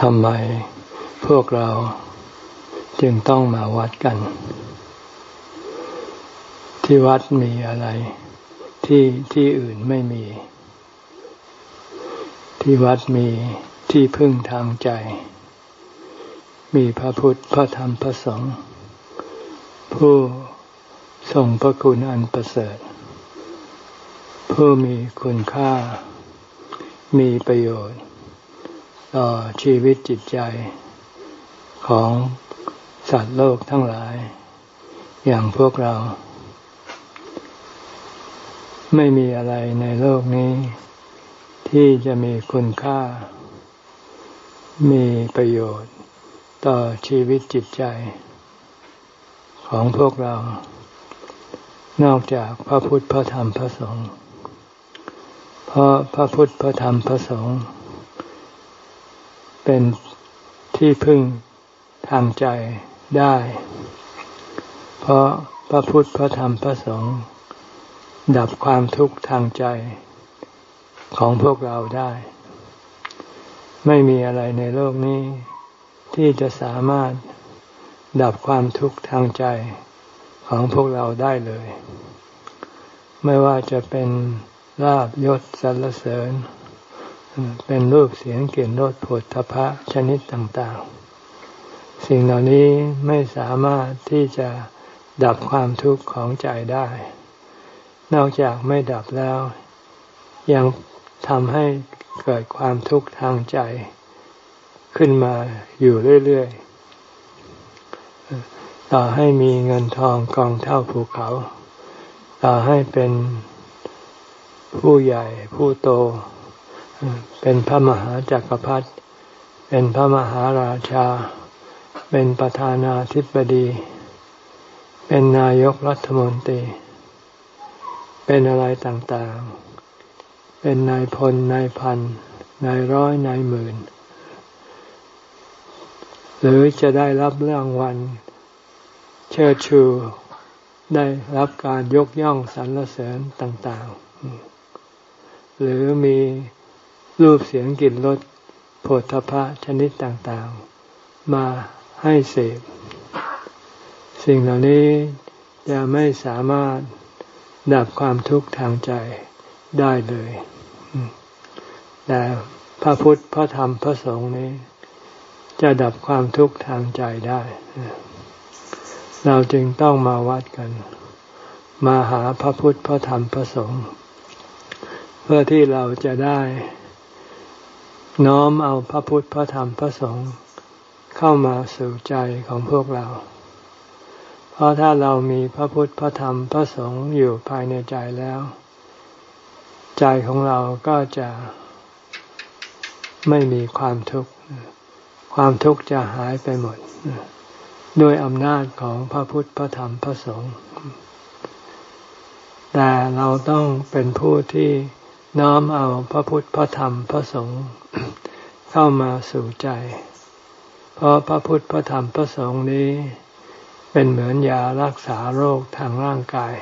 ทำไมพวกเราจึงต้องมาวัดกัน ที่วัดมีอะไร ที่ที่อื่นไม่มี ที่วัดมีที่พึ่งทางใจ มีพระพุทธพระธรรมพระสงฆ์ผู้ทรงพระคุณอันประเสริฐ ผู้มีคุณค่า มีประโยชน์ ต่อชีวิตจิตใจของสัตว์โลกทั้งหลาย อย่างพวกเรา ไม่มีอะไรในโลกนี้ ที่จะมีคุณค่า มีประโยชน์ต่อชีวิตจิตใจ ของพวกเรา นอกจากพระพุทธพระธรรมพระสงฆ์เพราะพระพุทธพระธรรมพระสงฆ์ เป็นที่พึ่งทางใจได้ เพราะพระพุทธพระธรรมพระสงฆ์ดับความทุกข์ทางใจของพวกเราได้ ไม่มีอะไรในโลกนี้ ที่จะสามารถดับความทุกข์ทางใจของพวกเราได้เลย ไม่ว่าจะเป็นลาบยศสรรเสริญ เป็นรูปเสียงกลิ่นรสผลทพะชนิดต่างๆ สิ่งเหล่านี้ไม่สามารถที่จะดับความทุกข์ของใจได้ นอกจากไม่ดับแล้ว ยังทำให้เกิดความทุกข์ทางใจ ขึ้นมาอยู่เรื่อยๆ ต่อให้มีเงินทองกองเท่าภูเขา ต่อให้เป็นผู้ใหญ่ผู้โต เป็นพระมหาจักรพรรดิเป็นพระมหาราชา เป็นประธานาธิบดี เป็นนายกรัฐมนตรี เป็นอะไรต่างๆ เป็นนายพลนายพันนายร้อยนายหมื่น หรือจะได้รับรางวัลเชิดชูได้รับการยกย่องสรรเสริญต่างๆ หรือมี รูปเสียงกลิ่นรสโผฏฐพะชนิดต่างๆ มาให้เสพ สิ่งเหล่านี้จะไม่สามารถดับความทุกข์ทางใจได้เลย แต่พระพุทธพระธรรมพระสงฆ์นี้ จะดับความทุกข์ทางใจได้ เราจึงต้องมาวัดกัน มาหาพระพุทธพระธรรมพระสงฆ์เพื่อที่เราจะได้ น้อมเอาพระพุทธพระธรรมพระสงฆ์เข้ามาสู่ใจของพวกเรา เพราะถ้าเรามีพระพุทธพระธรรมพระสงฆ์อยู่ภายในใจแล้ว ใจของเราก็จะไม่มีความทุกข์ความทุกข์จะหายไปหมดด้วยอำนาจของพระพุทธพระธรรมพระสงฆ์แต่เราต้องเป็นผู้ที่ น้อมเอาพระพุทธพระธรรมพระสงฆ์เข้ามาสู่ใจ เพราะพระพุทธพระธรรมพระสงฆ์นี้ เป็นเหมือนยารักษาโรคทางร่างกาย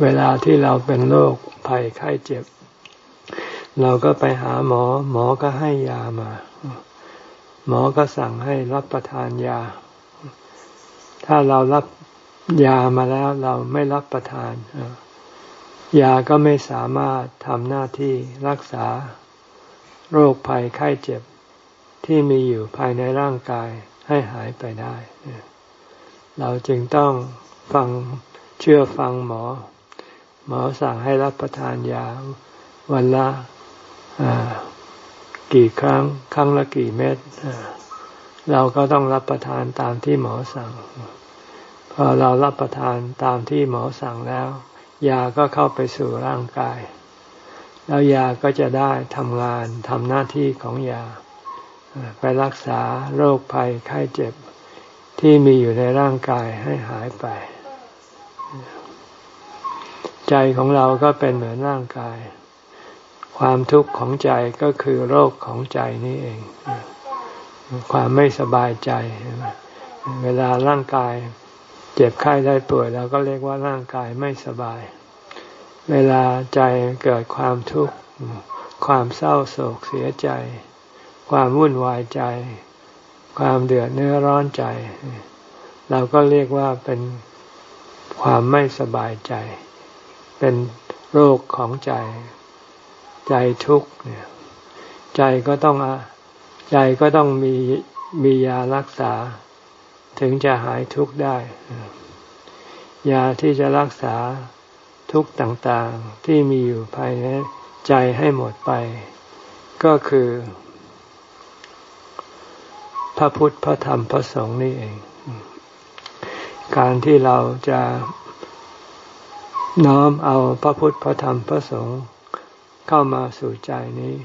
เวลาที่เราเป็นโรคภัยไข้เจ็บ เราก็ไปหาหมอ หมอก็ให้ยามา หมอก็สั่งให้รับประทานยา ถ้าเรารับยามาแล้วเราไม่รับประทาน ยาก็ไม่สามารถทำหน้าที่รักษาโรคภัยไข้เจ็บที่มีอยู่ภายในร่างกายให้หายไปได้ เราจึงต้องฟังเชื่อฟังหมอ หมอสั่งให้รับประทานยาวันละกี่ครั้ง ครั้งละกี่เม็ดเราก็ต้องรับประทานตามที่หมอสั่ง พอเรารับประทานตามที่หมอสั่งแล้ว ยาก็เข้าไปสู่ร่างกาย แล้วยาก็จะได้ทำงานทำหน้าที่ของยา ไปรักษาโรคภัยไข้เจ็บที่มีอยู่ในร่างกายให้หายไป ใจของเราก็เป็นเหมือนร่างกาย ความทุกข์ของใจก็คือโรคของใจนี่เอง ความไม่สบายใจ เวลาร่างกาย เจ็บไข้ได้ป่วยเราก็เรียกว่าร่างกายไม่สบาย เวลาใจเกิดความทุกข์ความเศร้าโศกเสียใจ ความวุ่นวายใจ ความเดือดเนื้อร้อนใจ เราก็เรียกว่าเป็นความไม่สบายใจ เป็นโรคของใจ ใจทุกข์เนี่ยใจก็ต้องใจก็ต้องมีมียารักษา ถึงจะหายทุกข์ได้ ยาที่จะรักษาทุกข์ต่างๆที่มีอยู่ภายในใจให้หมดไป ก็คือ พระพุทธพระธรรมพระสงฆ์นี่เอง การที่เราจะน้อมเอาพระพุทธพระธรรมพระสงฆ์เข้ามาสู่ใจนี้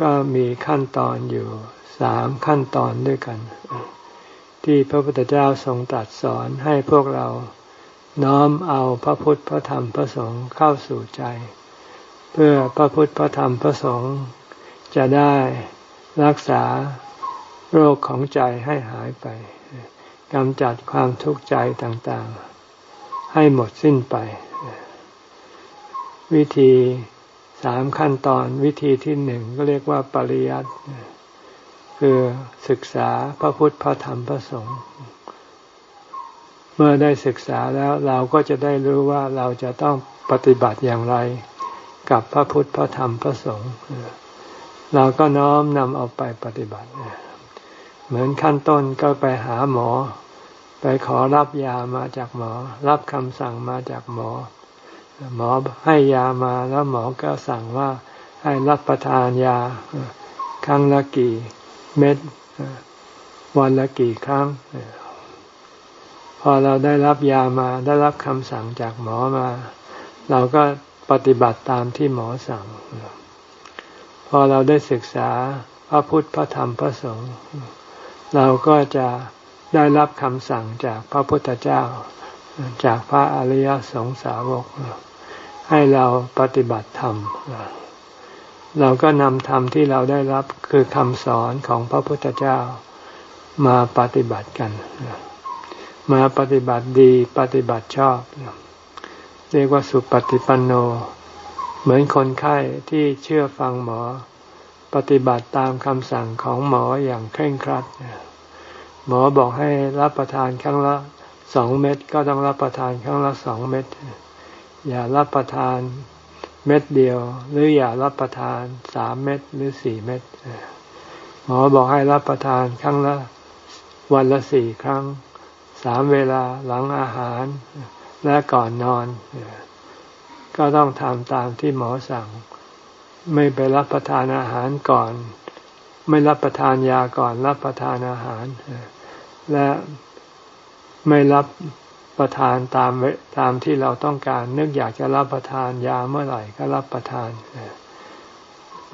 ก็มีขั้นตอนอยู่สามขั้นตอนด้วยกัน ที่พระพุทธเจ้าทรงตรัสสอนให้พวกเราน้อมเอาพระพุทธพระธรรมพระสงฆ์เข้าสู่ใจ เพื่อพระพุทธพระธรรมพระสงฆ์จะได้รักษาโรคของใจให้หายไปกำจัดความทุกข์ใจต่างๆ ให้หมดสิ้นไป วิธีสามขั้นตอนวิธีที่หนึ่งก็เรียกว่าปริยัติ คือศึกษาพระพุทธพระธรรมพระสงฆ์เมื่อได้ศึกษาแล้วเราก็จะได้รู้ว่าเราจะต้องปฏิบัติอย่างไร กับพระพุทธพระธรรมพระสงฆ์เราก็น้อมนำเอาไปปฏิบัติ เหมือนขั้นต้นก็ไปหาหมอ ไปขอรับยามาจากหมอ รับคำสั่งมาจากหมอ หมอให้ยามาแล้วหมอก็สั่งว่าให้รับประทานยาครั้งละกี่ เม็ด วันละกี่ครั้ง พอเราได้รับยามาได้รับคำสั่งจากหมอมา เราก็ปฏิบัติตามที่หมอสั่ง พอเราได้ศึกษาพระพุทธพระธรรมพระสงฆ์เราก็จะได้รับคำสั่งจากพระพุทธเจ้า จากพระอริยสงสาวก ให้เราปฏิบัติธรรม เราก็นำธรรมที่เราได้รับคือคำสอนของพระพุทธเจ้ามาปฏิบัติกัน มาปฏิบัติดีปฏิบัติชอบ เรียกว่าสุปฏิปันโน เหมือนคนไข้ที่เชื่อฟังหมอ ปฏิบัติตามคำสั่งของหมออย่างเคร่งครัด หมอบอกให้รับประทานครั้งละสองเม็ดก็ต้องรับประทานครั้งละสองเม็ดอย่ารับประทาน เม็ดเดียว หรืออย่ารับประทานสามเม็ดหรือสี่เม็ดหมอบอกให้รับประทานครั้งละวันละสี่ครั้งสามเวลาหลังอาหารและก่อนนอน ก็ต้องทำตามที่หมอสั่ง ไม่ไปรับประทานอาหารก่อน ไม่รับประทานยาก่อนรับประทานอาหาร และไม่รับ ประทานตามตามที่เราต้องการ นึกอยากจะรับประทานยาเมื่อไหร่ก็รับประทาน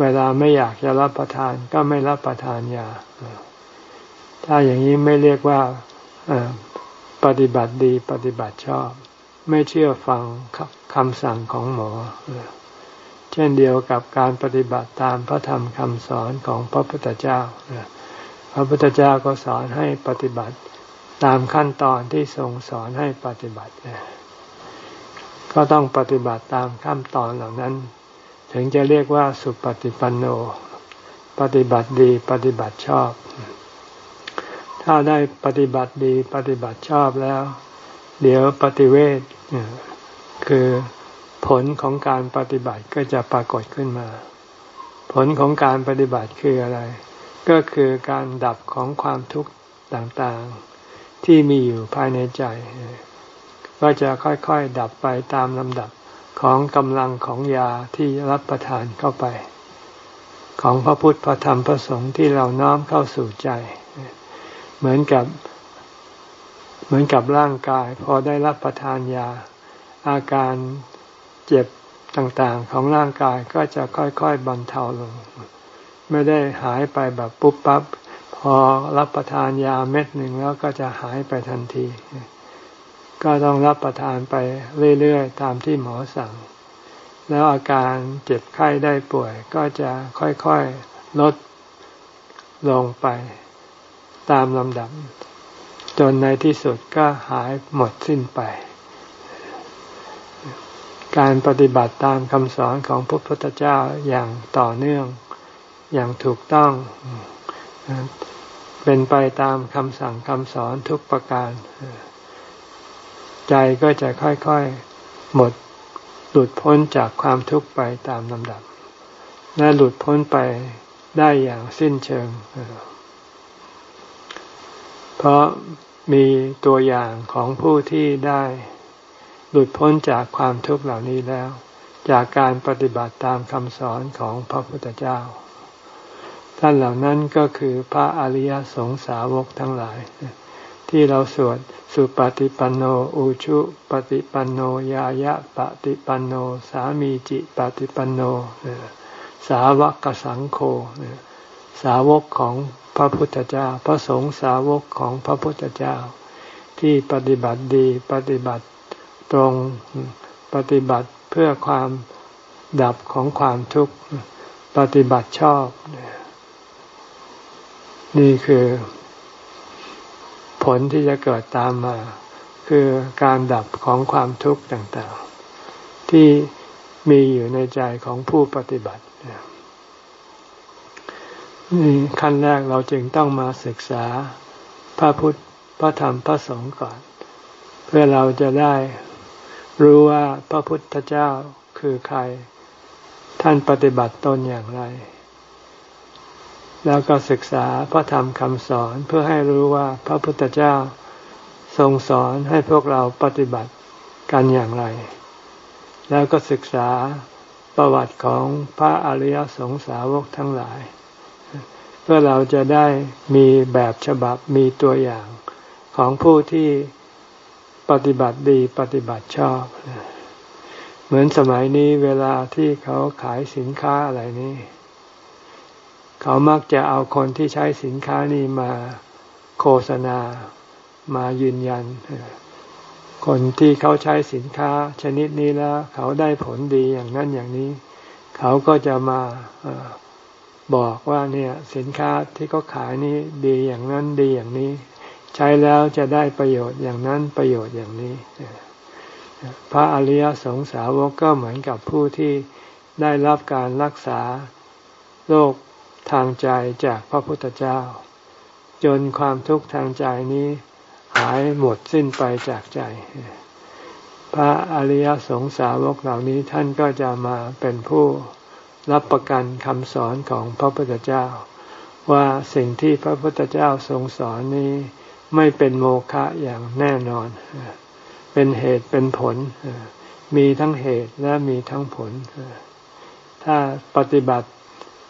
เวลาไม่อยากจะรับประทานก็ไม่รับประทานยา ถ้าอย่างนี้ไม่เรียกว่าปฏิบัติดีปฏิบัติชอบ ไม่เชื่อฟังคำสั่งของหมอ เช่นเดียวกับการปฏิบัติตามพระธรรมคำสอนของพระพุทธเจ้าพระพุทธเจ้าก็สอนให้ปฏิบัติ ตามขั้นตอนที่ทรงสอนให้ปฏิบัติ ก็ต้องปฏิบัติตามขั้นตอนเหล่านั้น ถึงจะเรียกว่าสุปฏิปันโน ปฏิบัติดีปฏิบัติชอบ ถ้าได้ปฏิบัติดีปฏิบัติชอบแล้ว เดี๋ยวปฏิเวทคือผลของการปฏิบัติก็จะปรากฏขึ้นมา ผลของการปฏิบัติคืออะไร ก็คือการดับของความทุกข์ต่างๆ ที่มีอยู่ภายในใจ ก็จะค่อยๆดับไปตามลำดับของกำลังของยาที่รับประทานเข้าไป ของพระพุทธพระธรรมพระสงฆ์ที่เราน้อมเข้าสู่ใจ เหมือนกับ เหมือนกับร่างกาย พอได้รับประทานยา อาการเจ็บต่างๆ ของร่างกายก็จะค่อยๆบรรเทาลง ไม่ได้หายไปแบบปุ๊บปั๊บ พอรับประทานยาเม็ดหนึ่งแล้วก็จะหายไปทันที ก็ต้องรับประทานไปเรื่อยๆ ตามที่หมอสั่ง แล้วอาการเจ็บไข้ได้ป่วย ก็จะค่อยๆลดลงไปตามลำดับ จนในที่สุดก็หายหมดสิ้นไป การปฏิบัติตามคำสอนของพระพุทธเจ้าอย่างต่อเนื่องอย่างถูกต้อง เป็นไปตามคำสั่งคำสอนทุกประการ ใจก็จะค่อยๆ หมดหลุดพ้นจากความทุกข์ไปตามลำดับ และหลุดพ้นไปได้อย่างสิ้นเชิง เพราะมีตัวอย่างของผู้ที่ได้หลุดพ้นจากความทุกข์เหล่านี้แล้ว จากการปฏิบัติตามคำสอนของพระพุทธเจ้า ท่านเหล่านั้นก็คือพระอริยสงสาวกทั้งหลาย ที่เราสวดสุปฏิปันโนอุชุปฏิปันโนยายะปฏิปันโน สามีจิปฏิปันโน สาวกสังโฆสาวกของพระพุทธเจ้า พระสงฆ์สาวกของพระพุทธเจ้า ที่ปฏิบัติดีปฏิบัติตรงปฏิบัติเพื่อความดับของความทุกข์ ปฏิบัติชอบนี่ นี่คือผลที่จะเกิดตามมา คือการดับของความทุกข์ต่างๆ ที่มีอยู่ในใจของผู้ปฏิบัตินี่ขั้นแรกเราจึงต้องมาศึกษาพระพุทธพระธรรมพระสงฆ์ก่อน เพื่อเราจะได้รู้ว่าพระพุทธเจ้าคือใคร ท่านปฏิบัติตนอย่างไร แล้วก็ศึกษาพระธรรมคำสอนเพื่อให้รู้ว่าพระพุทธเจ้าทรงสอนให้พวกเราปฏิบัติกันอย่างไร แล้วก็ศึกษาประวัติของพระอริยสงสาวกทั้งหลาย เพื่อเราจะได้มีแบบฉบับมีตัวอย่างของผู้ที่ปฏิบัติดีปฏิบัติชอบ เหมือนสมัยนี้เวลาที่เขาขายสินค้าอะไรนี้ เขามักจะเอาคนที่ใช้สินค้านี้มาโฆษณามายืนยัน คนที่เขาใช้สินค้าชนิดนี้แล้ว เขาได้ผลดีอย่างนั้นอย่างนี้ เขาก็จะมาบอกว่าเนี่ยสินค้าที่เขาขายนี้ดีอย่างนั้นดีอย่างนี้ ใช้แล้วจะได้ประโยชน์อย่างนั้นประโยชน์อย่างนี้ พระอริยสงสาวกก็เหมือนกับผู้ที่ได้รับการรักษาโรค ทางใจจากพระพุทธเจ้า จนความทุกข์ทางใจนี้หายหมดสิ้นไปจากใจ พระอริยสงสาวกเหล่านี้ท่านก็จะมาเป็นผู้รับประกันคำสอนของพระพุทธเจ้า ว่าสิ่งที่พระพุทธเจ้าทรงสอนนี้ไม่เป็นโมฆะอย่างแน่นอน เป็นเหตุเป็นผล มีทั้งเหตุและมีทั้งผล ถ้าปฏิบัติ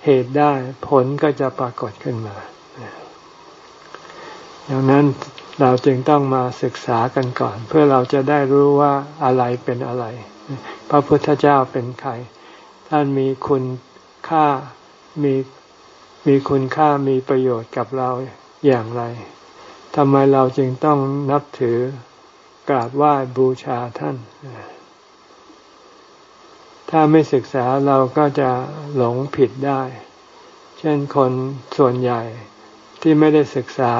เหตุได้ผลก็จะปรากฏขึ้นมา ดังนั้นเราจึงต้องมาศึกษากันก่อน เพื่อเราจะได้รู้ว่าอะไรเป็นอะไร พระพุทธเจ้าเป็นใคร ท่านมีคุณค่ามีมีคุณค่ามีประโยชน์กับเราอย่างไรทำไมเราจึงต้องนับถือกราบไหว้บูชาท่าน ถ้าไม่ศึกษาเราก็จะหลงผิดได้ เช่นคนส่วนใหญ่ที่ไม่ได้ศึกษา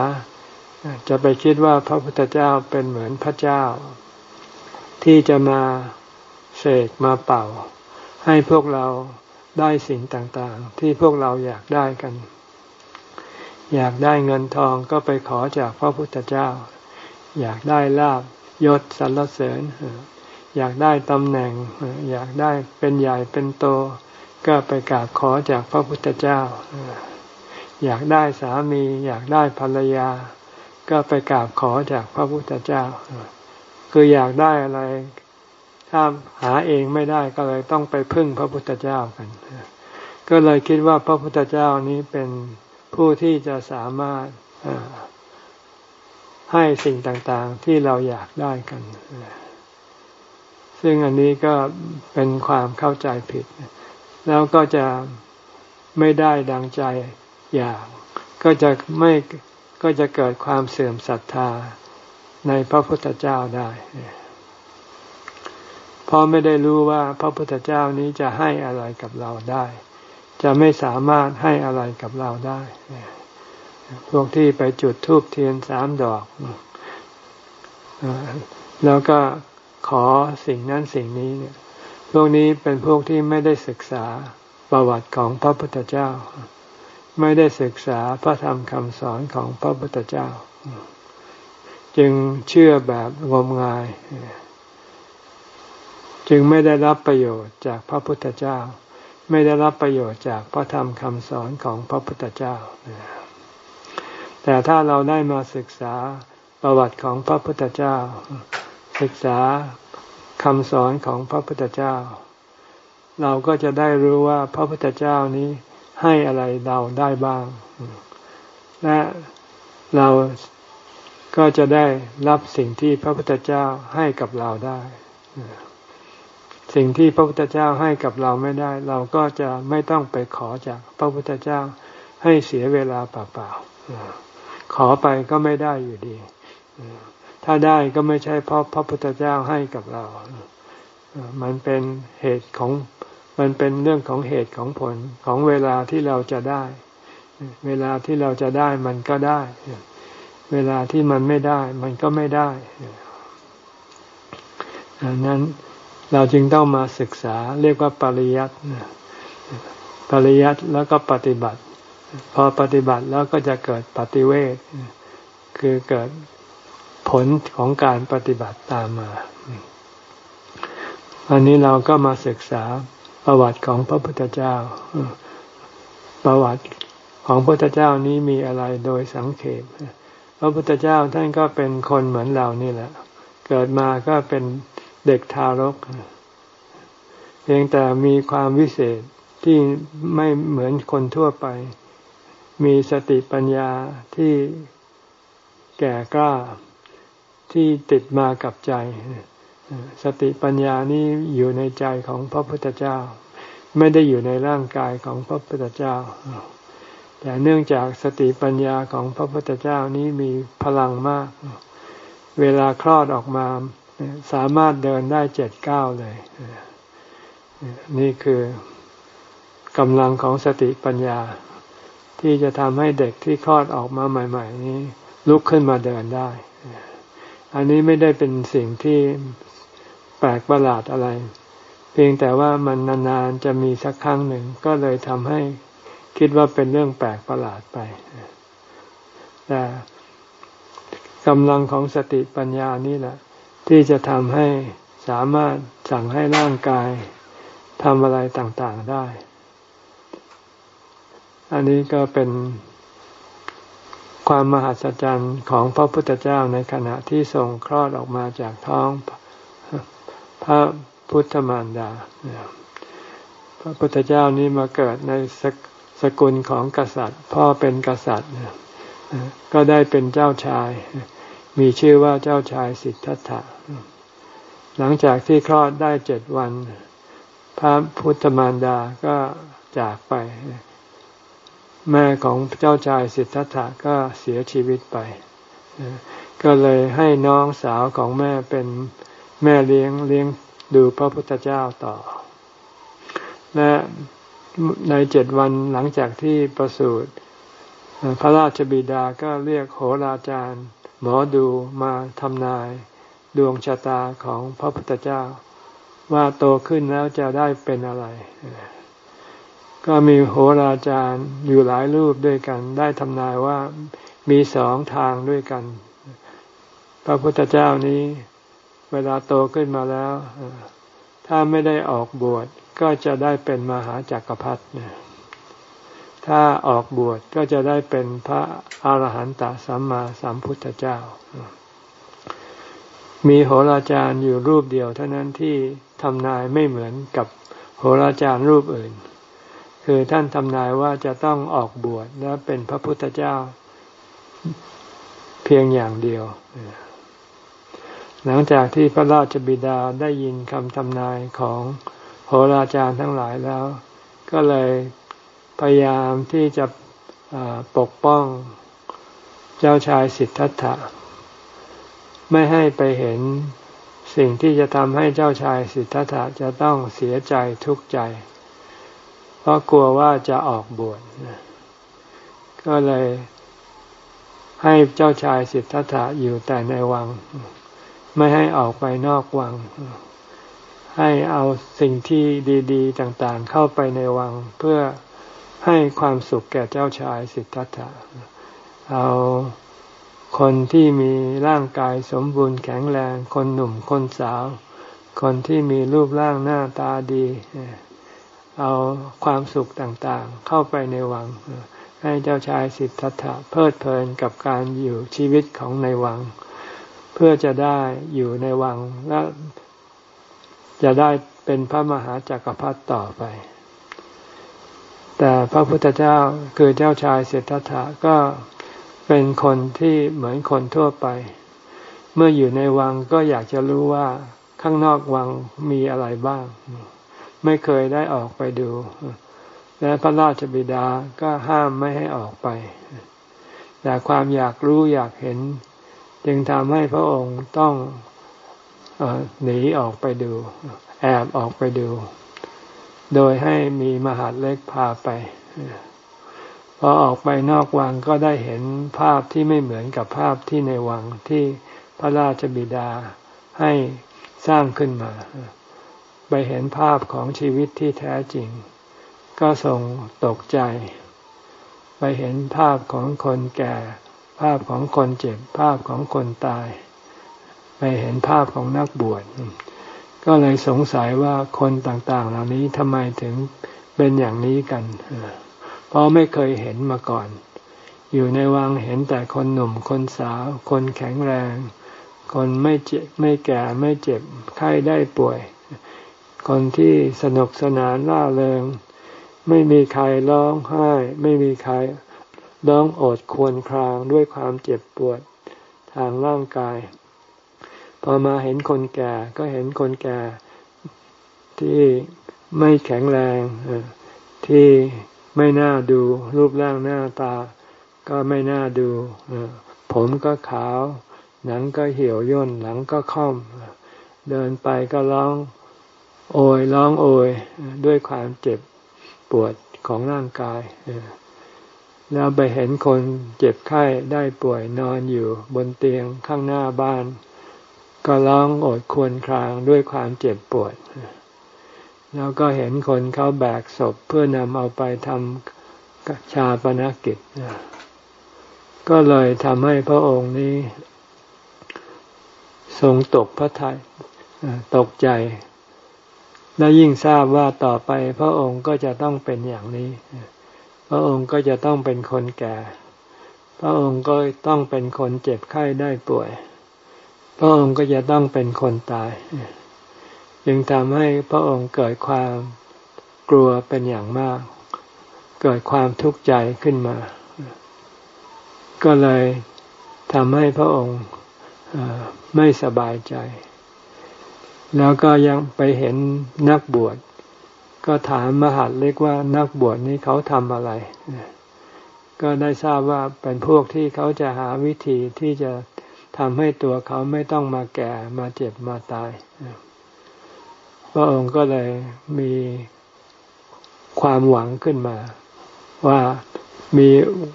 จะไปคิดว่าพระพุทธเจ้าเป็นเหมือนพระเจ้า ที่จะมาเสกมาเป่า ให้พวกเราได้สิ่งต่างๆ ที่พวกเราอยากได้กัน อยากได้เงินทองก็ไปขอจากพระพุทธเจ้า อยากได้ลาบยศสรรเสริญ อยากได้ตำแหน่ง อยากได้เป็นใหญ่เป็นโต ก็ไปกราบขอจากพระพุทธเจ้า อยากได้สามี อยากได้ภรรยา ก็ไปกราบขอจากพระพุทธเจ้า คืออยากได้อะไร ถ้าหาเองไม่ได้ก็เลยต้องไปพึ่งพระพุทธเจ้ากัน ก็เลยคิดว่าพระพุทธเจ้านี้เป็นผู้ที่จะสามารถให้สิ่งต่างๆที่เราอยากได้กัน ซึ่งอันนี้ก็เป็นความเข้าใจผิด แล้วก็จะไม่ได้ดังใจอยาก ก็จะไม่ก็จะเกิดความเสื่อมศรัทธาในพระพุทธเจ้าได้เพราะไม่ได้รู้ว่าพระพุทธเจ้านี้จะให้อะไรกับเราได้ จะไม่สามารถให้อะไรกับเราได้พวกที่ไปจุดธูปเทียนสามดอก แล้วก็ ขอสิ่งนั้นสิ่งนี้เนี่ยพวกนี้เป็นพวกที่ไม่ได้ศึกษาประวัติของพระพุทธเจ้า ไม่ได้ศึกษาพระธรรมคำสอนของพระพุทธเจ้า จึงเชื่อแบบงมงาย จึงไม่ได้รับประโยชน์จากพระพุทธเจ้า ไม่ได้รับประโยชน์จากพระธรรมคำสอนของพระพุทธเจ้า แต่ถ้าเราได้มาศึกษาประวัติของพระพุทธเจ้า ศึกษาคำสอนของพระพุทธเจ้า เราก็จะได้รู้ว่าพระพุทธเจ้านี้ให้อะไรเราได้บ้าง และเราก็จะได้รับสิ่งที่พระพุทธเจ้าให้กับเราได้ สิ่งที่พระพุทธเจ้าให้กับเราไม่ได้ เราก็จะไม่ต้องไปขอจากพระพุทธเจ้าให้เสียเวลาเปล่าๆขอไปก็ไม่ได้อยู่ดี ถ้าได้ก็ไม่ใช่เพราะพระพุทธเจ้าให้กับเรา มันเป็นเหตุของมันเป็นเรื่องของเหตุของผลของเวลาที่เราจะได้ เวลาที่เราจะได้มันก็ได้ เวลาที่มันไม่ได้ มันก็ไม่ได้ดังนั้นเราจึงต้องมาศึกษาเรียกว่าปริยัติปริยัติแล้วก็ปฏิบัติ พอปฏิบัติแล้วก็จะเกิดปฏิเวทคือเกิด ผลของการปฏิบัติตามมาอันนี้เราก็มาศึกษาประวัติของพระพุทธเจ้า ประวัติของพระพุทธเจ้านี้มีอะไรโดยสังเขปพระพุทธเจ้าท่านก็เป็นคนเหมือนเรานี่แหละ เกิดมาก็เป็นเด็กทารก เพียงแต่มีความวิเศษที่ไม่เหมือนคนทั่วไป มีสติปัญญาที่แก่กล้า ที่ติดมากับใจ สติปัญญานี้อยู่ในใจของพระพุทธเจ้า ไม่ได้อยู่ในร่างกายของพระพุทธเจ้า แต่เนื่องจากสติปัญญาของพระพุทธเจ้านี้มีพลังมาก เวลาคลอดออกมาสามารถเดินได้เจ็ดเก้าเลย นี่คือกำลังของสติปัญญา ที่จะทำให้เด็กที่คลอดออกมาใหม่ ๆ นี้ ลุกขึ้นมาเดินได้ อันนี้ไม่ได้เป็นสิ่งที่แปลกประหลาดอะไร เพียงแต่ว่ามันนานๆจะมีสักครั้งหนึ่งก็เลยทำให้คิดว่าเป็นเรื่องแปลกประหลาดไป แต่กำลังของสติปัญญานี่แหละ ที่จะทำให้สามารถสั่งให้ร่างกายทำอะไรต่างๆได้ อันนี้ก็เป็น ความมหัศจรรย์ของพระพุทธเจ้าในขณะที่ทรงคลอดออกมาจากท้องพระพุทธมารดา พระพุทธเจ้านี้มาเกิดในสสกุลของกษัตริย์ พ่อเป็นกษัตริย์ ก็ได้เป็นเจ้าชาย มีชื่อว่าเจ้าชายสิทธัตถะ หลังจากที่คลอดได้เจ็ดวัน พระพุทธมารดาก็จากไป แม่ของเจ้าชายสิทธัตถะก็เสียชีวิตไป ก็เลยให้น้องสาวของแม่เป็นแม่เลี้ยงเลี้ยงดูพระพุทธเจ้าต่อ และในเจ็ดวันหลังจากที่ประสูติพระราชบิดาก็เรียกโหราจารย์ หมอดูมาทำนายดวงชะตาของพระพุทธเจ้า ว่าโตขึ้นแล้วจะได้เป็นอะไร ก็มีโหราจารย์อยู่หลายรูปด้วยกัน ได้ทำนายว่ามีสองทางด้วยกัน พระพุทธเจ้านี้เวลาโตขึ้นมาแล้ว ถ้าไม่ได้ออกบวชก็จะได้เป็นมหาจักรพรรดิถ้าออกบวชก็จะได้เป็นพระอาหารหันตสัมมาสัมพุทธเจ้า มีโหราจารย์อยู่รูปเดียวเท่านั้นที่ทำนายไม่เหมือนกับโหราจารย์รูปอื่น คือท่านทำนายว่าจะต้องออกบวชและเป็นพระพุทธเจ้า เพียงอย่างเดียว หลังจากที่พระราชบิดาได้ยินคำทำนายของโหราจารย์ทั้งหลายแล้ว ก็เลยพยายามที่จะปกป้องเจ้าชายสิทธัตถะ ไม่ให้ไปเห็นสิ่งที่จะทำให้เจ้าชายสิทธัตถะจะต้องเสียใจทุกข์ใจ ราะกลัวว่าจะออกบวชก็เลยให้เจ้าชายสิทธัตถะอยู่แต่ในวัง ไม่ให้ออกไปนอกวัง ให้เอาสิ่งที่ดี ๆ ต่างๆ เข้าไปในวังเพื่อให้ความสุขแก่เจ้าชายสิทธัตถะ เอาคนที่มีร่างกายสมบูรณ์แข็งแรง คนหนุ่มคนสาว คนที่มีรูปร่างหน้าตาดี เอาความสุขต่างๆ เข้าไปในวัง ให้เจ้าชายสิทธัตถะเพลิดเพลินกับการอยู่ชีวิตของในวัง เพื่อจะได้อยู่ในวังและจะได้เป็นพระมหาจากักรพรรดิต่อไป แต่พระพุทธเจ้าคือเจ้าชายเศรษฐะก็เป็นคนที่เหมือนคนทั่วไป เมื่ออยู่ในวังก็อยากจะรู้ว่าข้างนอกวังมีอะไรบ้าง ไม่เคยได้ออกไปดู และพระราชบิดาก็ห้ามไม่ให้ออกไป แต่ความอยากรู้อยากเห็น จึงทำให้พระองค์ต้องหนีออกไปดู แอบออกไปดู โดยให้มีมหาดเล็กพาไปพอออกไปนอกวังก็ได้เห็นภาพที่ไม่เหมือนกับภาพที่ในวังที่พระราชบิดาให้สร้างขึ้นมา ไปเห็นภาพของชีวิตที่แท้จริง ก็ทรงตกใจ ไปเห็นภาพของคนแก่ ภาพของคนเจ็บ ภาพของคนตาย ไปเห็นภาพของนักบวช ก็เลยสงสัยว่าคนต่าง ๆ เหล่านี้ทำไมถึงเป็นอย่างนี้กัน เพราะไม่เคยเห็นมาก่อน อยู่ในวังเห็นแต่คนหนุ่ม คนสาว คนแข็งแรง คนไม่เจ็บไม่แก่ไม่เจ็บไข้ได้ป่วย คนที่สนุกสนานล่าเริง ไม่มีใครร้องไห้ ไม่มีใครร้องโอดควรครางด้วยความเจ็บปวดทางร่างกาย พอมาเห็นคนแก่ก็เห็นคนแก่ที่ไม่แข็งแรงที่ไม่น่าดูรูปร่างหน้าตา ก็ไม่น่าดูผมก็ขาว หนังก็เหี่ยวย่นหลังก็ค่อม เดินไปก็ร้อง โอยร้องโอยด้วยความเจ็บปวดของร่างกายแล้วไปเห็นคนเจ็บไข้ได้ป่วยนอนอยู่บนเตียงข้างหน้าบ้าน ก็ร้องโอดควรครางด้วยความเจ็บปวด แล้วก็เห็นคนเขาแบกศพเพื่อนำเอาไปทำชาปนกิจ ก็เลยทำให้พระองค์นี้ ทรงตกพระทยัยตกใจ และยิ่งทราบว่าต่อไปพระองค์ก็จะต้องเป็นอย่างนี้ พระองค์ก็จะต้องเป็นคนแก่ พระองค์ก็ต้องเป็นคนเจ็บไข้ได้ป่วย พระองค์ก็จะต้องเป็นคนตาย จึงทำให้พระองค์เกิดความกลัวเป็นอย่างมาก เกิดความทุกข์ใจขึ้นมา ก็เลยทำให้พระองค์ไม่สบายใจ แล้วก็ยังไปเห็นนักบวช ก็ถามมหาดเล็กว่านักบวชนี้เขาทำอะไร ก็ได้ทราบว่าเป็นพวกที่เขาจะหาวิธีที่จะทำให้ตัวเขาไม่ต้องมาแก่มาเจ็บมาตาย พระองค์ก็เลยมีความหวังขึ้นมา ว่ามี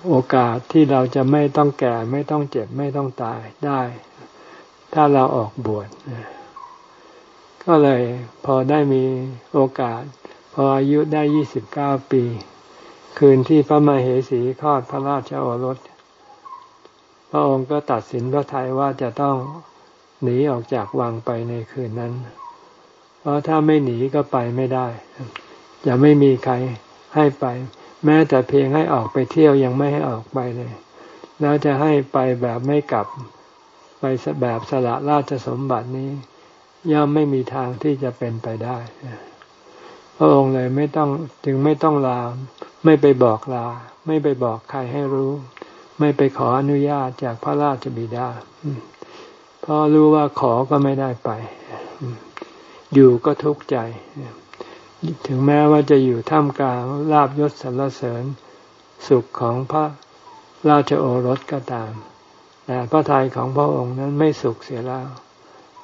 โอกาสที่เราจะไม่ต้องแก่ ไม่ต้องเจ็บไม่ต้องตายได้ ถ้าเราออกบวช ก็เลยพอได้มีโอกาส พออายุได้ยี่สิบเก้าปี คืนที่พระมเหสีคลอดพระราชโอรส พระองค์ก็ตัดสินพระทัยว่าจะต้องหนีออกจากวังไปในคืนนั้น เพราะถ้าไม่หนีก็ไปไม่ได้ จะไม่มีใครให้ไป แม้แต่เพียงให้ออกไปเที่ยวยังไม่ให้ออกไปเลย แล้วจะให้ไปแบบไม่กลับไปแบบสละราชสมบัตินี้ ย่อมไม่มีทางที่จะเป็นไปได้พระองค์เลยไม่ต้องจึงไม่ต้องลา ไม่ไปบอกลา ไม่ไปบอกใครให้รู้ ไม่ไปขออนุญาตจากพระราชบิดาเพราะรู้ว่าขอก็ไม่ได้ไป อยู่ก็ทุกข์ใจ ถึงแม้ว่าจะอยู่ท่ามกลางลาบยศสรรเสริญ สุขของพระราชโอรสก็ตามแต่พระทัยของพระองค์นั้นไม่สุขเสียแล้ว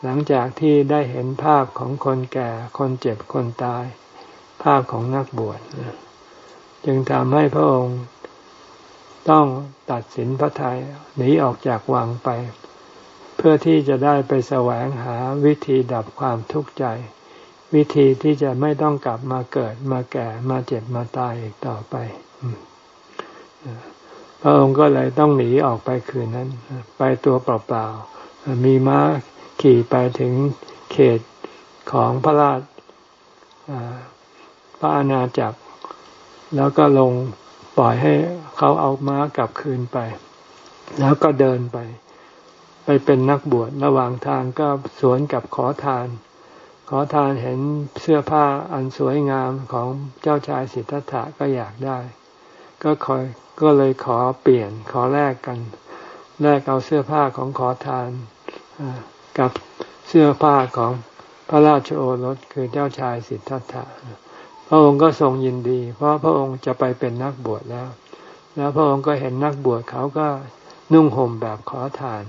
หลังจากที่ได้เห็นภาพของคนแก่คนเจ็บคนตาย ภาพของนักบวชจึงทำให้พระองค์ ต้องตัดสินพระทัยหนีออกจากวังไป เพื่อที่จะได้ไปแสวงหาวิธีดับความทุกข์ใจ วิธีที่จะไม่ต้องกลับมาเกิดมาแก่มาเจ็บมาตายอีกต่อไปพระองค์ก็เลยต้องหนีออกไปคืนนั้น ไปตัวเปล่าๆมีม้า ขี่ไปถึงเขตของพระราชพระอาณาจักร แล้วก็ลงปล่อยให้เขาเอาม้ากลับคืนไป แล้วก็เดินไป ไปเป็นนักบวชระหว่างทางก็สวนกับขอทาน ขอทานเห็นเสื้อผ้าอันสวยงามของเจ้าชายสิทธัตถะก็อยากได้ ก็คอยก็เลยขอเปลี่ยนขอแลกกันแลกเอาเสื้อผ้าของขอทาน กับเสื้อผ้าของพระราชโอรสคือเจ้าชายสิทธัตถะพระองค์ก็ทรงยินดี เพราะพระองค์จะไปเป็นนักบวชแล้ว แล้วพระองค์ก็เห็นนักบวชเขาก็นุ่งห่มแบบขอทาน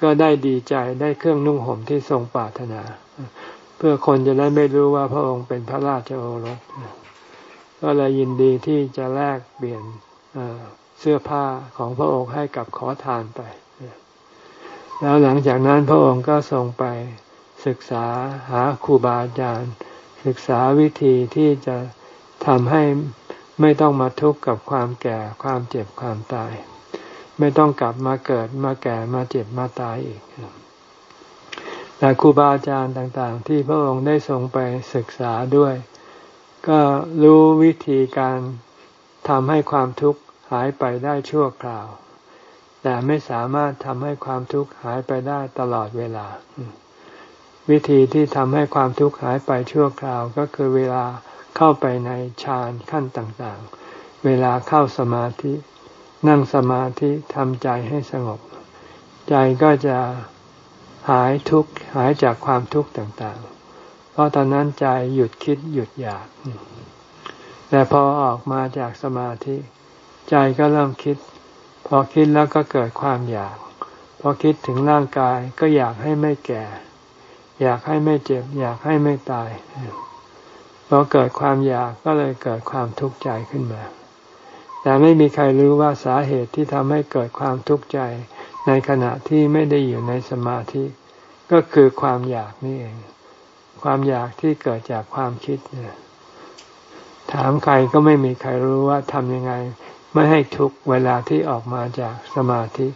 ก็ได้ดีใจได้เครื่องนุ่งห่มที่ทรงปรารถนา เพื่อคนจะได้ไม่รู้ว่าพระองค์เป็นพระราชโอรสก็เลยยินดีที่จะแลกเปลี่ยนเสื้อผ้าของพระองค์ให้กับขอทานไป แล้วหลังจากนั้นพระองค์ก็ทรงไปศึกษาหาครูบาอาจารย์ ศึกษาวิธีที่จะทำให้ไม่ต้องมาทุกข์กับความแก่ความเจ็บความตาย ไม่ต้องกลับมาเกิดมาแก่มาเจ็บมาตายอีก แต่ครูบาอาจารย์ต่างๆ ที่พระองค์ได้ทรงไปศึกษาด้วย ก็รู้วิธีการทำให้ความทุกข์หายไปได้ชั่วคราว แต่ไม่สามารถทำให้ความทุกข์หายไปได้ตลอดเวลา วิธีที่ทำให้ความทุกข์หายไปชั่วคราวก็คือเวลาเข้าไปในฌานขั้นต่างๆ เวลาเข้าสมาธิ นั่งสมาธิทำใจให้สงบ ใจก็จะหายทุกข์หายจากความทุกข์ต่างๆ เพราะตอนนั้นใจหยุดคิดหยุดอยาก แต่พอออกมาจากสมาธิ ใจก็เริ่มคิด พอคิดแล้วก็เกิดความอยาก พอคิดถึงร่างกายก็อยากให้ไม่แก่ อยากให้ไม่เจ็บ อยากให้ไม่ตายพอเกิดความอยากก็เลยเกิดความทุกข์ใจขึ้นมา แต่ไม่มีใครรู้ว่าสาเหตุที่ทำให้เกิดความทุกข์ใจ ในขณะที่ไม่ได้อยู่ในสมาธิ ก็คือความอยากนี่เอง ความอยากที่เกิดจากความคิดเนี่ยถามใครก็ไม่มีใครรู้ว่าทำยังไง ไม่ให้ทุกเวลาที่ออกมาจากสมาธิ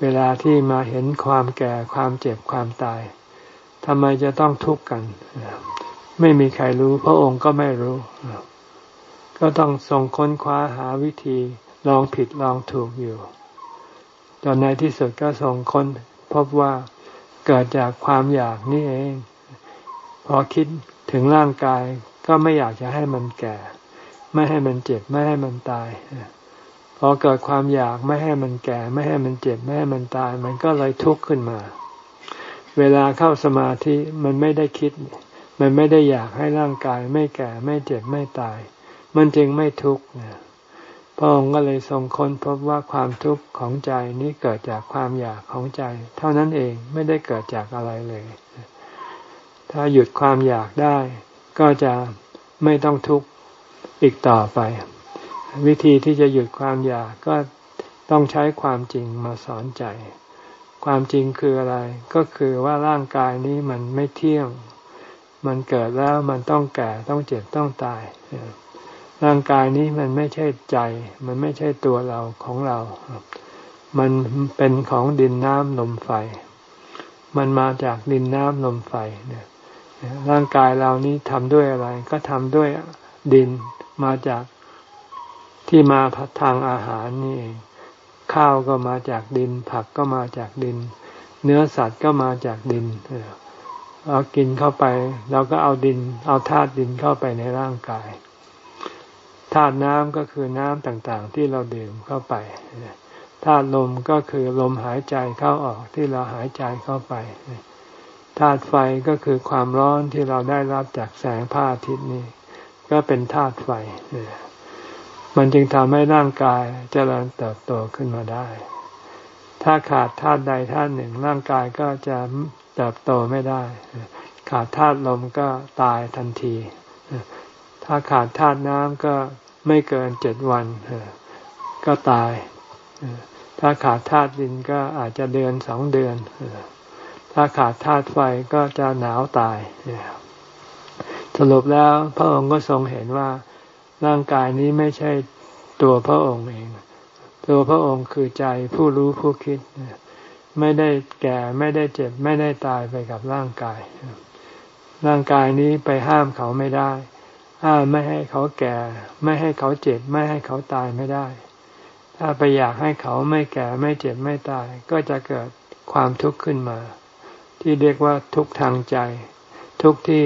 เวลาที่มาเห็นความแก่ความเจ็บความตายทำไมจะต้องทุกข์กัน ไม่มีใครรู้ พระองค์ก็ไม่รู้ ก็ต้องทรงค้นคว้าหาวิธีลองผิดลองถูกอยู่ จนในที่สุดก็ทรงค้นพบว่าเกิดจากความอยากนี่เอง พอคิดถึงร่างกายก็ไม่อยากจะให้มันแก่ ไม่ให้มันเจ็บ ไม่ให้มันตาย พอเกิดความอยากไม่ให้มันแก่ ไม่ให้มันเจ็บ ไม่ให้มันตาย มันก็เลยทุกข์ขึ้นมา เวลาเข้าสมาธิมันไม่ได้คิด มันไม่ได้อยากให้ร่างกาย ไม่แก่ไม่เจ็บไม่ตาย มันจึงไม่ทุกข์พระองค์ก็เลยทรงค้นพบว่าความทุกข์ของใจนี้เกิดจากความอยากของใจ เท่านั้นเองไม่ได้เกิดจากอะไรเลย ถ้าหยุดความอยากได้ ก็จะไม่ต้องทุกข์อีกต่อไป วิธีที่จะหยุดความอยากก็ต้องใช้ความจริงมาสอนใจ ความจริงคืออะไร ก็คือว่าร่างกายนี้มันไม่เที่ยง มันเกิดแล้วมันต้องแก่ต้องเจ็บต้องตาย ร่างกายนี้มันไม่ใช่ใจ มันไม่ใช่ตัวเราของเรา มันเป็นของดินน้ำลมไฟ มันมาจากดินน้ำลมไฟเนี่ยร่างกายเรานี้ทำด้วยอะไร ก็ทำด้วยดินมาจาก ที่มาทางอาหารนี่เองข้าวก็มาจากดิน ผักก็มาจากดิน เนื้อสัตว์ก็มาจากดินเรากินเข้าไปเราก็เอาดิน เอาธาตุดินเข้าไปในร่างกายธาตุน้ำก็คือน้ำต่างๆ ที่เราดื่มเข้าไปธาตุลมก็คือลมหายใจเข้าออกที่เราหายใจเข้าไปธาตุไฟก็คือความร้อนที่เราได้รับจากแสงพระอาทิตย์นี้ก็เป็นธาตุไฟ มันจึงทำให้ร่างกายเจริญเติบโตขึ้นมาได้ ถ้าขาดธาตุใดธาตุหนึ่ง ร่างกายก็จะเติบโตไม่ได้ ขาดธาตุลมก็ตายทันที ถ้าขาดธาตุน้ำก็ไม่เกินเจ็ดวันก็ตาย ถ้าขาดธาตุดินก็อาจจะเดือนสองเดือน ถ้าขาดธาตุไฟก็จะหนาวตาย สรุปแล้วพระองค์ก็ทรงเห็นว่า ร่างกายนี้ไม่ใช่ตัวพระองค์เอง ตัวพระองค์คือใจผู้รู้ผู้คิด ไม่ได้แก่ไม่ได้เจ็บ ไม่ได้ตายไปกับร่างกาย ร่างกายนี้ไปห้ามเขาไม่ได้ ห้ามไม่ให้เขาแก่ ไม่ให้เขาเจ็บ ไม่ให้เขาตายไม่ได้ ถ้าไปอยากให้เขาไม่แก่ไม่เจ็บไม่ตาย ก็จะเกิดความทุกข์ขึ้นมา ที่เรียกว่าทุกข์ทางใจ ทุกข์ที่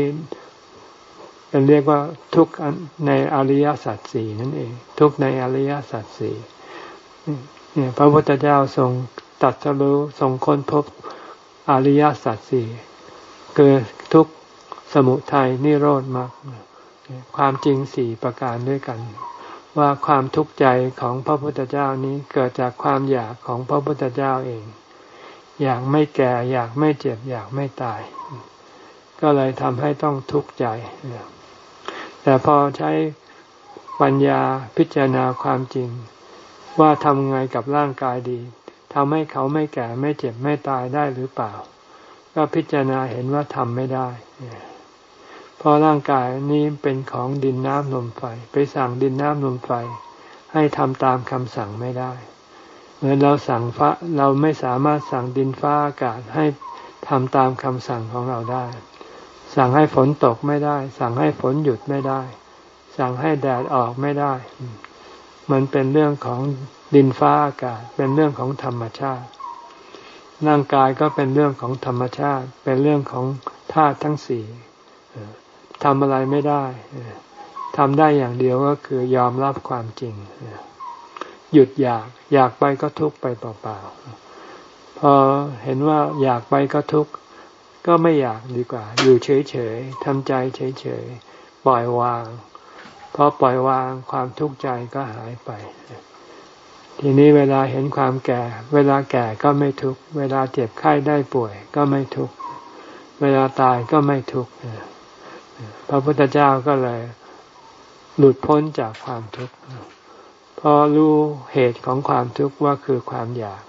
เป็นเรียกว่าทุกข์ในอริยสัจสี่นั่นเอง ทุกข์ในอริยสัจสี่เนี่ยพระพุทธเจ้าทรงตัดสรู้ทรงค้นพบอริยสัจสี่คือทุกสมุทัยนิโรธมรรคความจริงสี่ประการด้วยกัน ว่าความทุกข์ใจของพระพุทธเจ้านี้เกิดจากความอยากของพระพุทธเจ้าเอง อยากไม่แก่อยากไม่เจ็บอยากไม่ตาย ก็เลยทำให้ต้องทุกข์ใจ แต่พอใช้ปัญญาพิจารณาความจริง ว่าทำไงกับร่างกายดีทำให้เขาไม่แก่ไม่เจ็บไม่ตายได้หรือเปล่า ก็พิจารณาเห็นว่าทำไม่ได้เพราะร่างกายนี้เป็นของดินน้ำลมไฟ ไปสั่งดินน้ำลมไฟ ให้ทำตามคำสั่งไม่ได้ เหมือนเราสั่งฟ้าเราไม่สามารถสั่งดินฟ้าอากาศให้ทำตามคำสั่งของเราได้ สั่งให้ฝนตกไม่ได้ สั่งให้ฝนหยุดไม่ได้ สั่งให้แดดออกไม่ได้ มันเป็นเรื่องของดินฟ้าอากาศ เป็นเรื่องของธรรมชาติ ร่างกายก็เป็นเรื่องของธรรมชาติ เป็นเรื่องของธาตุทั้งสี่ทำอะไรไม่ได้ทำได้อย่างเดียวก็คือยอมรับความจริง หยุดอยากอยากไปก็ทุกไปเปล่าๆพอเห็นว่าอยากไปก็ทุกข์ ก็ไม่อยากดีกว่า อยู่เฉยๆทำใจเฉยๆปล่อยวางพอปล่อยวางความทุกข์ใจก็หายไป ทีนี้เวลาเห็นความแก่ เวลาแก่ก็ไม่ทุกข์เวลาเจ็บไข้ได้ป่วย ก็ไม่ทุกข์เวลาตายก็ไม่ทุกข์พระพุทธเจ้าก็เลย หลุดพ้นจากความทุกข์พอรู้เหตุของความทุกข์ว่าคือความอยาก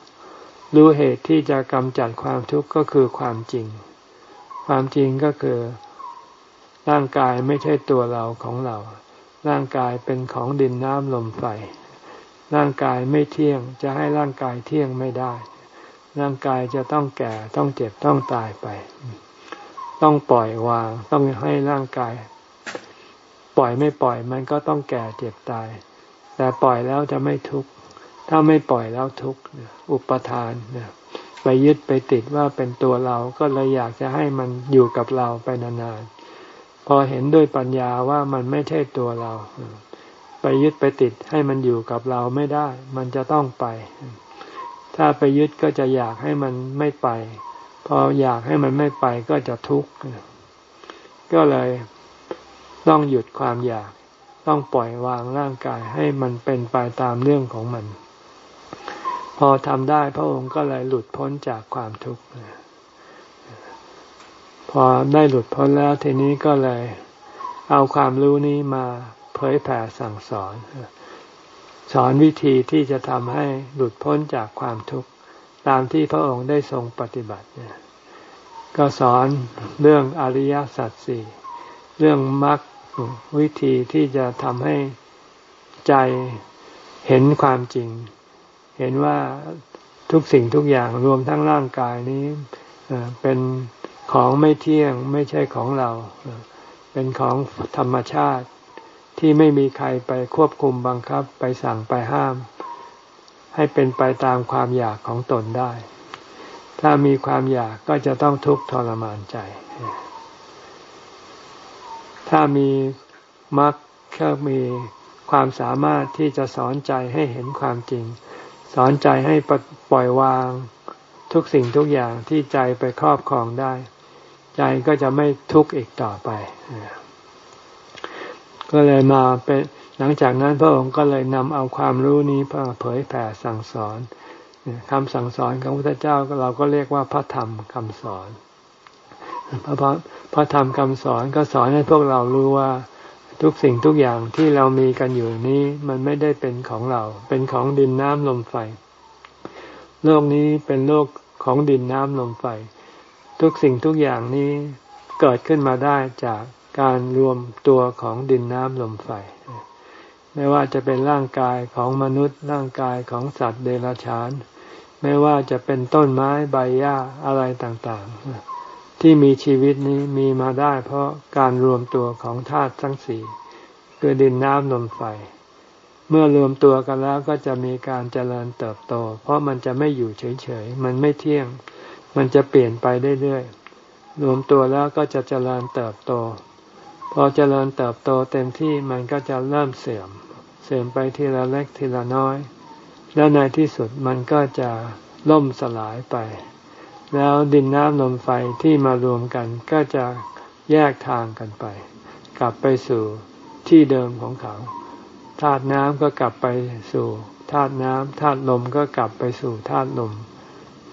รู้เหตุที่จะกำจัดความทุกข์ก็คือความจริง ความจริงก็คือ ร่างกายไม่ใช่ตัวเราของเรา ร่างกายเป็นของดินน้ำลมไฟ ร่างกายไม่เที่ยง จะให้ร่างกายเที่ยงไม่ได้ ร่างกายจะต้องแก่ต้องเจ็บต้องตายไป ต้องปล่อยวาง ต้องให้ร่างกาย ปล่อยไม่ปล่อยมันก็ต้องแก่เจ็บตาย แต่ปล่อยแล้วจะไม่ทุกข์ ถ้าไม่ปล่อยแล้วทุกข์อุปทานเนี่ย ไปยึดไปติดว่าเป็นตัวเราก็เลยอยากจะให้มันอยู่กับเราไปนานๆพอเห็นด้วยปัญญาว่ามันไม่ใช่ตัวเรา ไปยึดไปติดให้มันอยู่กับเราไม่ได้ มันจะต้องไป ถ้าไปยึดก็จะอยากให้มันไม่ไป พออยากให้มันไม่ไปก็จะทุกข์ก็เลยต้องหยุดความอยาก ต้องปล่อยวางร่างกายให้มันเป็นไปตามเรื่องของมัน พอทำได้พระองค์ก็เลยหลุดพ้นจากความทุกข์พอได้หลุดพ้นแล้วทีนี้ก็เลยเอาความรู้นี้มาเผยแผ่สั่งสอน สอนวิธีที่จะทำให้หลุดพ้นจากความทุกข์ตามที่พระองค์ได้ทรงปฏิบัติก็สอนเรื่องอริยสัจสี่เรื่องมรรควิธีที่จะทำให้ใจเห็นความจริง เห็นว่าทุกสิ่งทุกอย่างรวมทั้งร่างกายนี้เป็นของไม่เที่ยงไม่ใช่ของเรา เป็นของธรรมชาติที่ไม่มีใครไปควบคุมบังคับไปสั่งไปห้าม ให้เป็นไปตามความอยากของตนได้ ถ้ามีความอยากก็จะต้องทุกข์ทรมานใจ ถ้ามีมรรคก็มีความสามารถที่จะสอนใจให้เห็นความจริง สอนใจให้ปล่อยวางทุกสิ่งทุกอย่างที่ใจไปครอบครองได้ ใจก็จะไม่ทุกข์อีกต่อไป ก็เลยมาเป็นหลังจากนั้นพระองค์ก็เลยนำเอาความรู้นี้เผยแผ่สั่งสอนคำสั่งสอนของพระพุทธเจ้าเราก็เรียกว่าพระธรรมคำสอนพระพระธรรมคำสอนก็สอนให้พวกเรารู้ว่า ทุกสิ่งทุกอย่างที่เรามีกันอยู่นี้มันไม่ได้เป็นของเรา เป็นของดินน้ำลมไฟ โลกนี้เป็นโลกของดินน้ำลมไฟ ทุกสิ่งทุกอย่างนี้เกิดขึ้นมาได้จากการรวมตัวของดินน้ำลมไฟ ไม่ว่าจะเป็นร่างกายของมนุษย์ร่างกายของสัตว์เดรัจฉาน ไม่ว่าจะเป็นต้นไม้ใบหญ้าอะไรต่างๆ ที่มีชีวิตนี้มีมาได้เพราะการรวมตัวของธาตุทั้งสี่คือดินน้ำลมไฟ เมื่อรวมตัวกันแล้วก็จะมีการเจริญเติบโต เพราะมันจะไม่อยู่เฉยๆ มันไม่เที่ยง มันจะเปลี่ยนไปเรื่อยๆ รวมตัวแล้วก็จะเจริญเติบโต พอเจริญเติบโตเต็มที่มันก็จะเริ่มเสื่อม เสื่อมไปทีละเล็กทีละน้อย แล้วในที่สุดมันก็จะล่มสลายไป แล้วดินน้ำลมไฟที่มารวมกันก็จะแยกทางกันไป กลับไปสู่ที่เดิมของเขาธาตุน้ำก็กลับไปสู่ธาตุน้ำธาตุลมก็กลับไปสู่ธาตุลม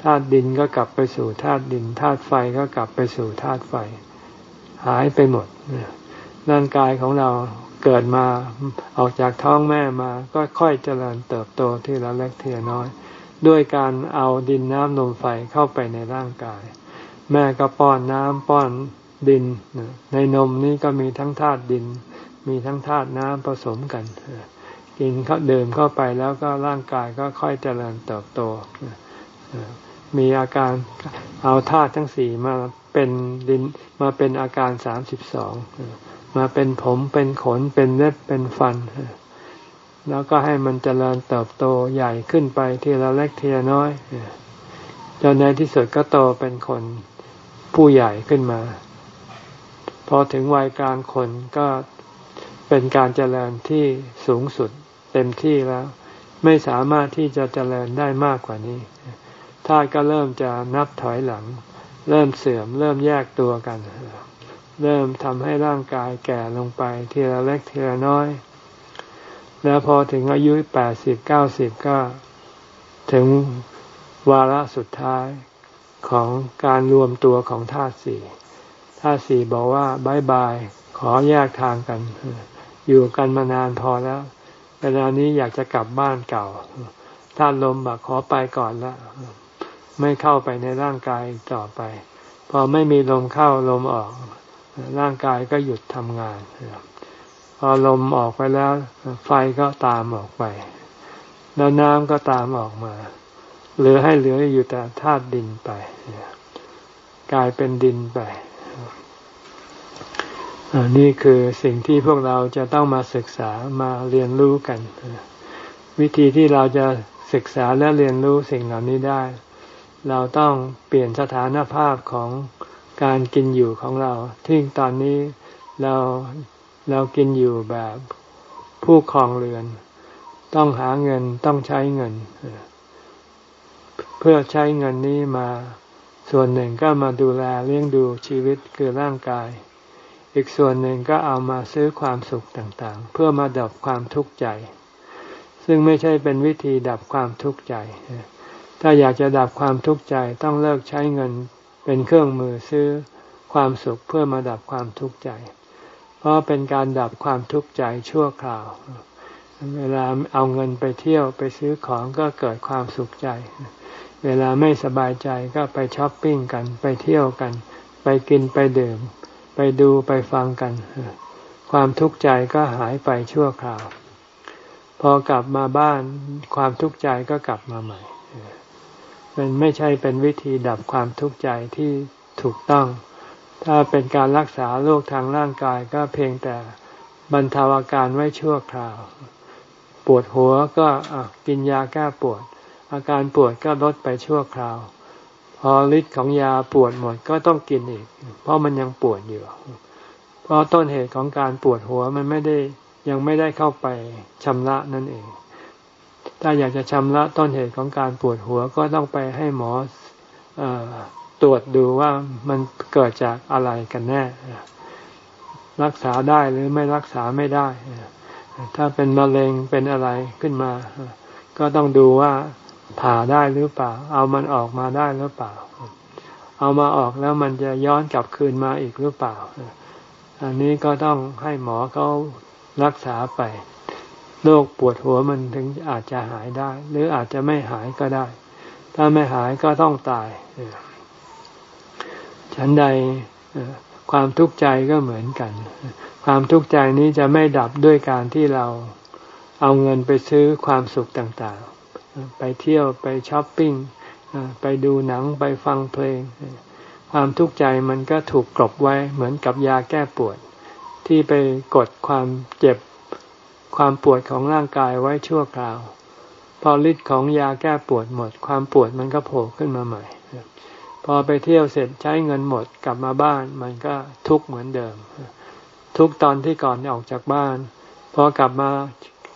ธาตุดินก็กลับไปสู่ธาตุดินธาตุไฟก็กลับไปสู่ธาตุไฟ หายไปหมดร่างกายของเราเกิดมาออกจากท้องแม่มาก็ค่อยเจริญเติบโตที่ละเล็กทีละน้อย ด้วยการเอาดินน้ำลมไฟเข้าไปในร่างกาย แม่ก็ป้อนน้ำป้อนดิน ในนมนี่ก็มีทั้งธาตุดิน มีทั้งธาตุน้ำผสมกัน กินเขาดื่มเข้าไปแล้วก็ร่างกายก็ค่อยเจริญเติบโต มีอาการเอาธาตุทั้งสี่มาเป็นดินมาเป็นอาการสามสิบสองมาเป็นผมเป็นขนเป็นเล็บเป็นฟัน แล้วก็ให้มันเจริญเติบโตใหญ่ขึ้นไปทีละเล็กทีละน้อยจนในที่สุดก็โตเป็นคนผู้ใหญ่ขึ้นมา พอถึงวัยกลางคนก็เป็นการเจริญที่สูงสุดเต็มที่แล้ว ไม่สามารถที่จะเจริญได้มากกว่านี้ธาตุก็เริ่มจะนับถอยหลัง เริ่มเสื่อม เริ่มแยกตัวกัน เริ่มทำให้ร่างกายแก่ลงไปทีละเล็กทีละน้อย แล้วพอถึงอายุแปดสิบเก้าสิบก็ถึงวาระสุดท้ายของการรวมตัวของธาตุสี่ธาตุสี่บอกว่าบายบาย ขอแยกทางกัน อยู่กันมานานพอแล้ว เวลานี้อยากจะกลับบ้านเก่าท่านลมบอกขอไปก่อนละไม่เข้าไปในร่างกายต่อไป พอไม่มีลมเข้าลมออก ร่างกายก็หยุดทำงาน อลมออกไปแล้ว ไฟก็ตามออกไป แล้วน้ำก็ตามออกมาเหลือให้เหลืออยู่แต่ธาตุดินไปกลายเป็นดินไปนี่คือสิ่งที่พวกเราจะต้องมาศึกษามาเรียนรู้กัน วิธีที่เราจะศึกษาและเรียนรู้สิ่งเหล่านี้ได้ เราต้องเปลี่ยนสถานภาพของการกินอยู่ของเราที่ตอนนี้เรา เรากินอยู่แบบผู้ครองเรือน ต้องหาเงินต้องใช้เงิน เพื่อใช้เงินนี้มาส่วนหนึ่งก็มาดูแลเลี้ยงดูชีวิตคือร่างกาย อีกส่วนหนึ่งก็เอามาซื้อความสุขต่างๆ เพื่อมาดับความทุกข์ใจ ซึ่งไม่ใช่เป็นวิธีดับความทุกข์ใจ ถ้าอยากจะดับความทุกข์ใจต้องเลิกใช้เงินเป็นเครื่องมือซื้อความสุขเพื่อมาดับความทุกข์ใจ เพราะเป็นการดับความทุกข์ใจชั่วคราว เวลาเอาเงินไปเที่ยวไปซื้อของก็เกิดความสุขใจ เวลาไม่สบายใจก็ไปช้อปปิ้งกันไปเที่ยวกัน ไปกินไปดื่ม ไปดูไปฟังกัน ความทุกข์ใจก็หายไปชั่วคราว พอกลับมาบ้านความทุกข์ใจก็กลับมาใหม่มันไม่ใช่เป็นวิธีดับความทุกข์ใจที่ถูกต้อง ถ้าเป็นการรักษาโรคทางร่างกายก็เพียงแต่บรรเทาอาการไว้ชั่วคราว ปวดหัวก็กินยาแก้ปวด อาการปวดก็ลดไปชั่วคราว พอฤทธิ์ของยาปวดหมดก็ต้องกินอีก เพราะมันยังปวดอยู่ เพราะต้นเหตุของการปวดหัวมันไม่ได้ยังไม่ได้เข้าไปชำระนั่นเอง ถ้าอยากจะชำระต้นเหตุของการปวดหัวก็ต้องไปให้หมออ ตรวจดูว่ามันเกิดจากอะไรกันแน่ รักษาได้หรือไม่รักษาไม่ได้ ถ้าเป็นมะเร็งเป็นอะไรขึ้นมา ก็ต้องดูว่าผ่าได้หรือเปล่า เอามันออกมาได้หรือเปล่า เอามาออกแล้วมันจะย้อนกลับคืนมาอีกหรือเปล่า อันนี้ก็ต้องให้หมอเขารักษาไป โรคปวดหัวมันถึงอาจจะหายได้ หรืออาจจะไม่หายก็ได้ ถ้าไม่หายก็ต้องตาย ฉันใดความทุกข์ใจก็เหมือนกัน ความทุกข์ใจนี้จะไม่ดับด้วยการที่เราเอาเงินไปซื้อความสุขต่างๆ ไปเที่ยวไปช้อปปิ้งไปดูหนังไปฟังเพลง ความทุกข์ใจมันก็ถูกกลบไว้เหมือนกับยาแก้ปวด ที่ไปกดความเจ็บความปวดของร่างกายไว้ชั่วคราว พอฤทธิ์ของยาแก้ปวดหมด ความปวดมันก็โผล่ขึ้นมาใหม่ พอไปเที่ยวเสร็จใช้เงินหมดกลับมาบ้าน มันก็ทุกข์เหมือนเดิม ทุกตอนที่ก่อนออกจากบ้าน พอกลับมา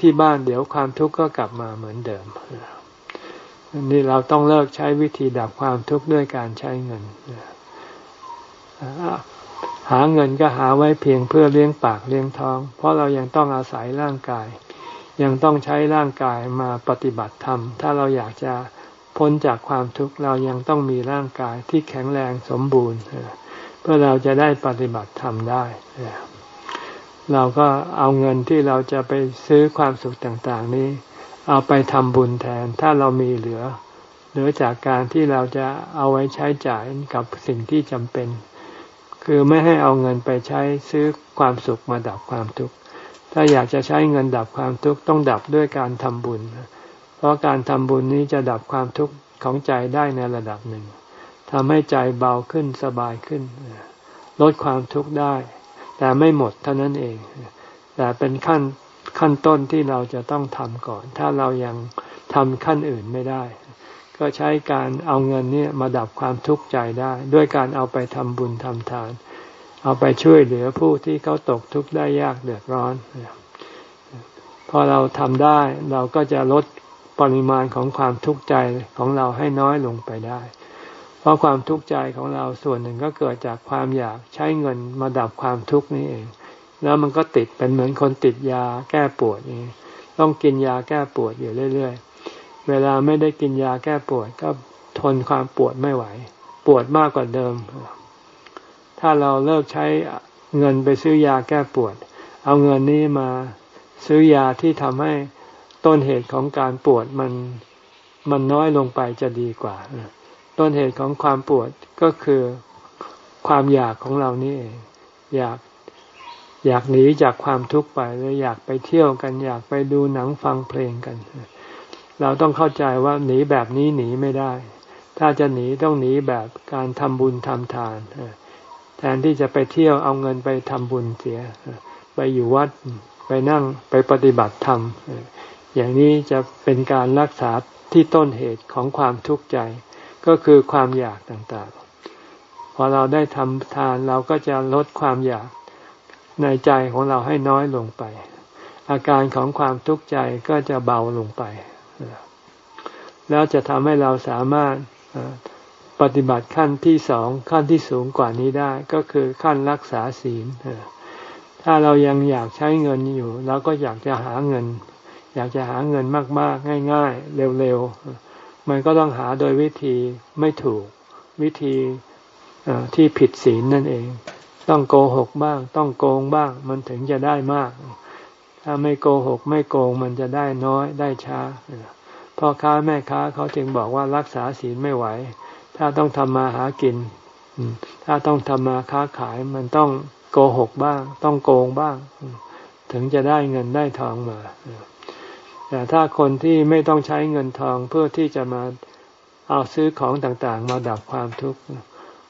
ที่บ้านเดี๋ยวความทุกข์ก็กลับมาเหมือนเดิมนี่เราต้องเลิกใช้วิธีดับความทุกข์ด้วยการใช้เงินหาเงินก็หาไว้เพียงเพื่อเลี้ยงปากเลี้ยงท้อง เพราะเรายังต้องอาศัยร่างกาย ยังต้องใช้ร่างกายมาปฏิบัติธรรม ถ้าเราอยากจะ พ้นจากความทุกข์เรายังต้องมีร่างกายที่แข็งแรงสมบูรณ์ เพื่อเราจะได้ปฏิบัติธรรมได้ เราก็เอาเงินที่เราจะไปซื้อความสุขต่าง ๆ นี้ เอาไปทำบุญแทนถ้าเรามีเหลือ เหลือจากการที่เราจะเอาไว้ใช้จ่ายกับสิ่งที่จำเป็น คือไม่ให้เอาเงินไปใช้ซื้อความสุขมาดับความทุกข์ถ้าอยากจะใช้เงินดับความทุกข์ต้องดับด้วยการทำบุญ เพราะการทำบุญนี้จะดับความทุกข์ของใจได้ในระดับหนึ่งทำให้ใจเบาขึ้นสบายขึ้น ลดความทุกข์ได้ แต่ไม่หมดเท่านั้นเอง แต่เป็นขั้นขั้นต้นที่เราจะต้องทำก่อน ถ้าเรายังทำขั้นอื่นไม่ได้ ก็ใช้การเอาเงินนี่มาดับความทุกข์ใจได้ ด้วยการเอาไปทำบุญทำทาน เอาไปช่วยเหลือผู้ที่เขาตกทุกข์ได้ยากเดือดร้อนพอเราทำได้เราก็จะลด ปริมาณของความทุกข์ใจของเราให้น้อยลงไปได้ เพราะความทุกข์ใจของเราส่วนหนึ่งก็เกิดจากความอยากใช้เงินมาดับความทุกข์นี้เอง แล้วมันก็ติดเป็นเหมือนคนติดยาแก้ปวดนี่ต้องกินยาแก้ปวดอยู่เรื่อย ๆ เวลาไม่ได้กินยาแก้ปวดก็ทนความปวดไม่ไหว ปวดมากกว่าเดิม ถ้าเราเลิกใช้เงินไปซื้อยาแก้ปวด เอาเงินนี้มาซื้อยาที่ทำให้ ต้นเหตุของการปวดมันมันน้อยลงไปจะดีกว่า ต้นเหตุของความปวดก็คือความอยากของเรานี่เองอยากอยากหนีจากความทุกข์ไปหรืออยากไปเที่ยวกัน อยากไปดูหนังฟังเพลงกัน เราต้องเข้าใจว่าหนีแบบนี้หนีไม่ได้ ถ้าจะหนีต้องหนีแบบการทำบุญทำทานแทนที่จะไปเที่ยวเอาเงินไปทำบุญเสีย ไปอยู่วัดไปนั่งไปปฏิบัติธรรม อย่างนี้จะเป็นการรักษาที่ต้นเหตุของความทุกข์ใจ ก็คือความอยากต่างๆ พอเราได้ทำทานเราก็จะลดความอยากในใจของเราให้น้อยลงไป อาการของความทุกข์ใจก็จะเบาลงไป แล้วจะทำให้เราสามารถปฏิบัติขั้นที่สองขั้นที่สูงกว่านี้ได้ก็คือขั้นรักษาศีลถ้าเรายังอยากใช้เงินอยู่เราก็อยากจะหาเงิน อยากจะหาเงินมาก ๆ ง่าย ๆ เร็ว ๆ มันก็ต้องหาโดยวิธีไม่ถูกวิธีที่ผิดศีลนั่นเอง ต้องโกหกบ้าง ต้องโกงบ้าง มันถึงจะได้มาก ถ้าไม่โกหกไม่โกงมันจะได้น้อยได้ช้าพ่อค้าแม่ค้าเขาจึงบอกว่ารักษาศีลไม่ไหว ถ้าต้องทำมาหากิน ถ้าต้องทำมาค้าขายมันต้องโกหกบ้าง ต้องโกงบ้าง ถึงจะได้เงินได้ทองมา แต่ถ้าคนที่ไม่ต้องใช้เงินทองเพื่อที่จะมาเอาซื้อของต่างๆ มาดับความทุกข์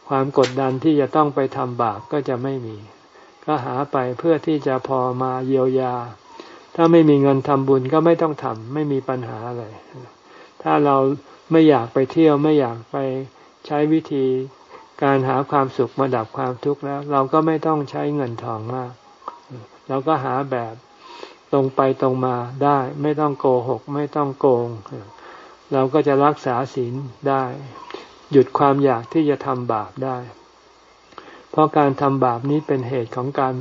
ความกดดันที่จะต้องไปทำบาปก็จะไม่มี ก็หาไปเพื่อที่จะพอมาเยียวยา ถ้าไม่มีเงินทำบุญก็ไม่ต้องทำไม่มีปัญหาอะไร ถ้าเราไม่อยากไปเที่ยวไม่อยากไปใช้วิธีการหาความสุขมาดับความทุกข์แล้ว เราก็ไม่ต้องใช้เงินทองมาก เราก็หาแบบ ตรงไปตรงมาได้ ไม่ต้องโกหก ไม่ต้องโกง เราก็จะรักษาศีลได้ หยุดความอยากที่จะทำบาปได้ เพราะการทำบาปนี้เป็นเหตุของการ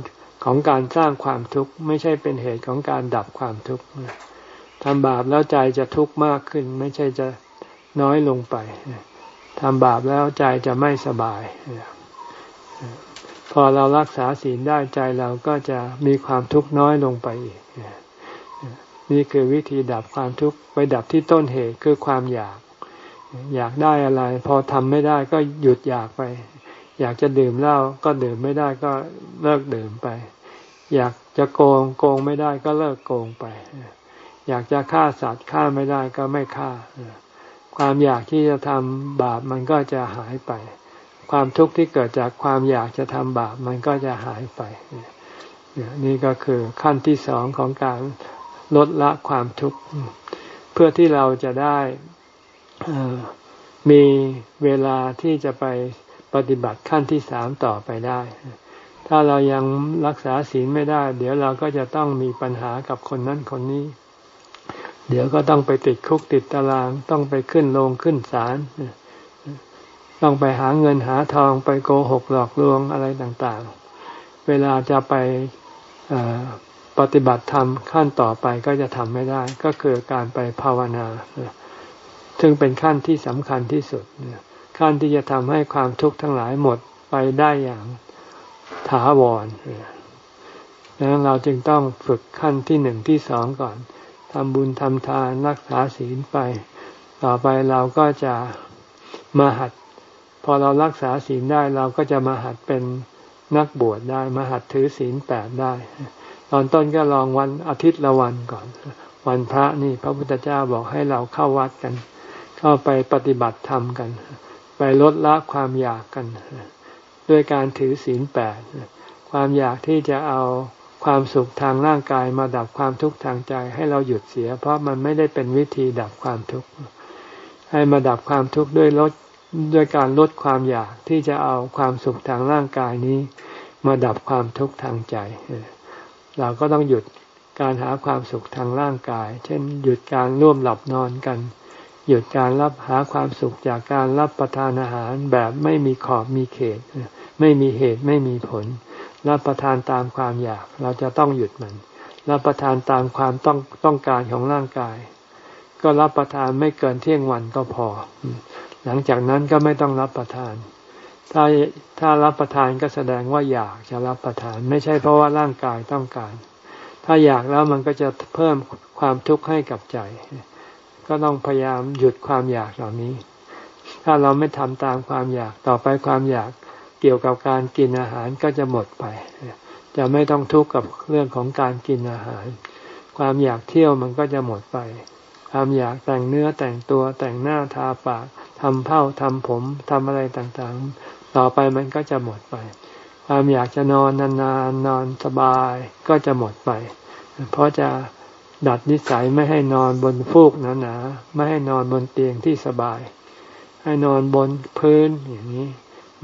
ของการสร้างความทุกข์ ไม่ใช่เป็นเหตุของการดับความทุกข์ทำบาปแล้วใจจะทุกข์มากขึ้น ไม่ใช่จะน้อยลงไปทำบาปแล้วใจจะไม่สบาย พอเรารักษาศีลได้ใจเราก็จะมีความทุกข์น้อยลงไปอีก นี่คือวิธีดับความทุกข์ไปดับที่ต้นเหตุคือความอยาก อยากได้อะไร พอทำไม่ได้ก็หยุดอยากไป อยากจะดื่มเหล้าก็ดื่มไม่ได้ก็เลิกดื่มไป อยากจะโกงโกงไม่ได้ก็เลิกโกงไป อยากจะฆ่าสัตว์ฆ่าไม่ได้ก็ไม่ฆ่า ความอยากที่จะทำบาปมันก็จะหายไป ความทุกข์ที่เกิดจากความอยากจะทำบาปมันก็จะหายไปนี่ก็คือขั้นที่สองของการ ลดละความทุกข์ เพื่อที่เราจะได้มีเวลาที่จะไปปฏิบัติขั้นที่สามต่อไปได้ ถ้าเรายังรักษาศีลไม่ได้ เดี๋ยวเราก็จะต้องมีปัญหากับคนนั้นคนนี้ เดี๋ยวก็ต้องไปติดคุกติดตาราง ต้องไปขึ้นโรงขึ้นศาลต้องไปหาเงินหาทองไปโกหกหลอกลวงอะไรต่างๆ เวลาจะไป ปฏิบัติธรรมขั้นต่อไปก็จะทำไม่ได้ ก็คือการไปภาวนาซึ่งเป็นขั้นที่สำคัญที่สุดขั้นที่จะทำให้ความทุกข์ทั้งหลายหมดไปได้อย่างถาวรดังนั้นเราจึงต้องฝึกขั้นที่หนึ่งที่สองก่อนทำบุญทำทานรักษาศีลไป ต่อไปเราก็จะมาหัด พอเรารักษาศีลได้เราก็จะมาหัดเป็นนักบวชได้ มาหัดถือศีลแปดได้ ตอนต้นก็ลองวันอาทิตย์ละวันก่อน วันพระนี่พระพุทธเจ้าบอกให้เราเข้าวัดกัน เข้าไปปฏิบัติธรรมกัน ไปลดละความอยากกัน ด้วยการถือศีลแปดความอยากที่จะเอาความสุขทางร่างกายมาดับความทุกข์ทางใจให้เราหยุดเสีย เพราะมันไม่ได้เป็นวิธีดับความทุกข์ให้มาดับความทุกข์ด้วยลดด้วยการลดความอยากที่จะเอาความสุขทางร่างกายนี้ มาดับความทุกข์ทางใจ เราก็ต้องหยุดการหาความสุขทางร่างกาย เช่น หยุดการร่วมหลับนอนกัน หยุดการรับหาความสุขจากการรับประทานอาหารแบบไม่มีขอบมีเขต ไม่มีเหตุไม่มีผล รับประทานตามความอยาก เราจะต้องหยุดมัน รับประทานตามความต้องต้องการของร่างกาย ก็รับประทานไม่เกินเที่ยงวันก็พอ หลังจากนั้นก็ไม่ต้องรับประทาน ถ้าถ้ารับประทานก็แสดงว่าอยากจะรับประทาน ไม่ใช่เพราะว่าร่างกายต้องการ ถ้าอยากแล้วมันก็จะเพิ่มความทุกข์ให้กับใจ ก็ต้องพยายามหยุดความอยากเหล่านี้ ถ้าเราไม่ทำตามความอยากต่อไปความอยากเกี่ยวกับการกินอาหารก็จะหมดไป จะไม่ต้องทุกข์กับเรื่องของการกินอาหาร ความอยากเที่ยวมันก็จะหมดไป ความอยากแต่งเนื้อแต่งตัวแต่งหน้าทาปากทำเผ้าทำผมทำอะไรต่างๆ ต่อไปมันก็จะหมดไป ความอยากจะนอนนานๆนอนสบายก็จะหมดไป เพราะจะดัดนิสัยไม่ให้นอนบนฟูกหนาๆไม่ให้นอนบนเตียงที่สบาย ให้นอนบนพื้นอย่างนี้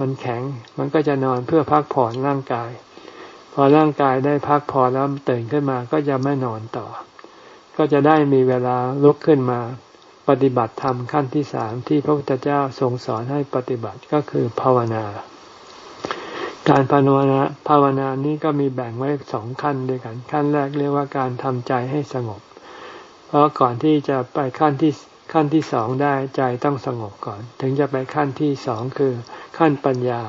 มันแข็งมันก็จะนอนเพื่อพักผ่อนร่างกาย พอร่างกายได้พักผ่อนแล้วตื่นขึ้นมาก็จะไม่นอนต่อ ก็จะได้มีเวลาลุกขึ้นมา ปฏิบัติธรรมขั้นที่สามที่พระพุทธเจ้าทรงสอนให้ปฏิบัติก็คือภาวนา การภาวนาภาวนานี้ก็มีแบ่งไว้สองขั้นด้วยกัน ขั้นแรกเรียกว่าการทำใจให้สงบ เพราะก่อนที่จะไปขั้นที่ขั้นที่สองได้ใจต้องสงบก่อน ถึงจะไปขั้นที่สองคือ ขั้นปัญญา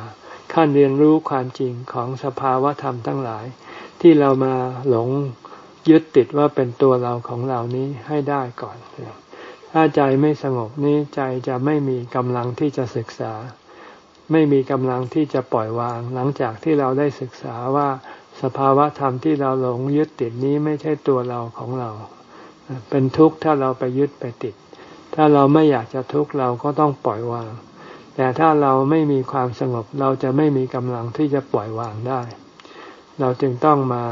ขั้นเรียนรู้ความจริงของสภาวะธรรมทั้งหลาย ที่เรามาหลงยึดติดว่าเป็นตัวเราของเรานี้ให้ได้ก่อน ถ้าใจไม่สงบนี้ใจจะไม่มีกำลังที่จะศึกษา ไม่มีกำลังที่จะปล่อยวาง หลังจากที่เราได้ศึกษาว่าสภาวะธรรมที่เราหลงยึดติดนี้ไม่ใช่ตัวเราของเรา เป็นทุกข์ถ้าเราไปยึดไปติด ถ้าเราไม่อยากจะทุกข์เราก็ต้องปล่อยวาง แต่ถ้าเราไม่มีความสงบเราจะไม่มีกำลังที่จะปล่อยวางได้ เราจึงต้องมา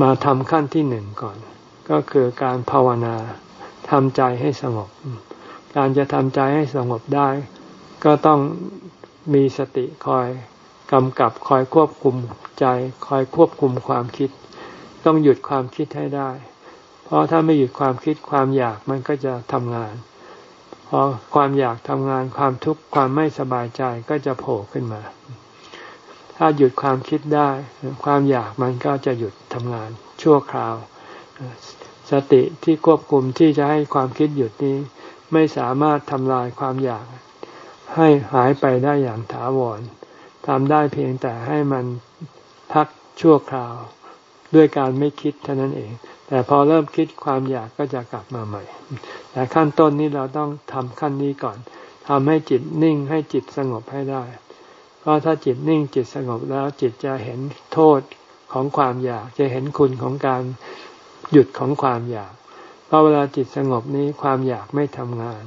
มาทำขั้นที่หนึ่งก่อน ก็คือการภาวนา ทำใจให้สงบ การจะทำใจให้สงบได้ ก็ต้องมีสติคอยกำกับคอยควบคุมใจ คอยควบคุมความคิด ต้องหยุดความคิดให้ได้ เพราะถ้าไม่หยุดความคิดความอยากมันก็จะทำงาน พอความอยากทำงานความทุกข์ความไม่สบายใจก็จะโผล่ขึ้นมา ถ้าหยุดความคิดได้ ความอยากมันก็จะหยุดทำงานชั่วคราว สติที่ควบคุมที่จะให้ความคิดหยุดนี้ ไม่สามารถทำลายความอยาก ให้หายไปได้อย่างถาวรทำได้เพียงแต่ให้มันพักชั่วคราว ด้วยการไม่คิดเท่านั้นเอง แต่พอเริ่มคิดความอยากก็จะกลับมาใหม่ แต่ขั้นต้นนี้เราต้องทำขั้นนี้ก่อนทำให้จิตนิ่งให้จิตสงบให้ได้ เพราะถ้าจิตนิ่งจิตสงบแล้วจิตจะเห็นโทษของความอยากจะเห็นคุณของการ หยุดของความอยากเพราะเวลาจิตสงบนี้ความอยากไม่ทำงาน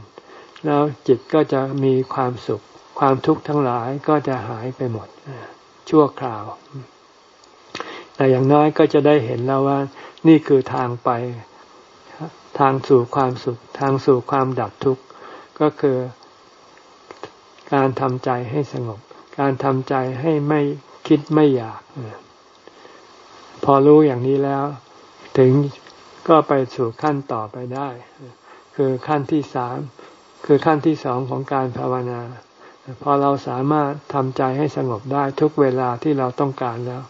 แล้วจิตก็จะมีความสุข ความทุกข์ทั้งหลายก็จะหายไปหมดชั่วคราว แต่อย่างน้อยก็จะได้เห็นแล้วว่า นี่คือทางไปทางสู่ความสุข ทางสู่ความดับทุกข์ก็คือการทำใจให้สงบ การทำใจให้ไม่คิดไม่อยาก พอรู้อย่างนี้แล้ว ถึงก็ไปสู่ขั้นต่อไปได้ คือขั้นที่สามคือขั้นที่สองของการภาวนา พอเราสามารถทำใจให้สงบได้ทุกเวลาที่เราต้องการแล้ว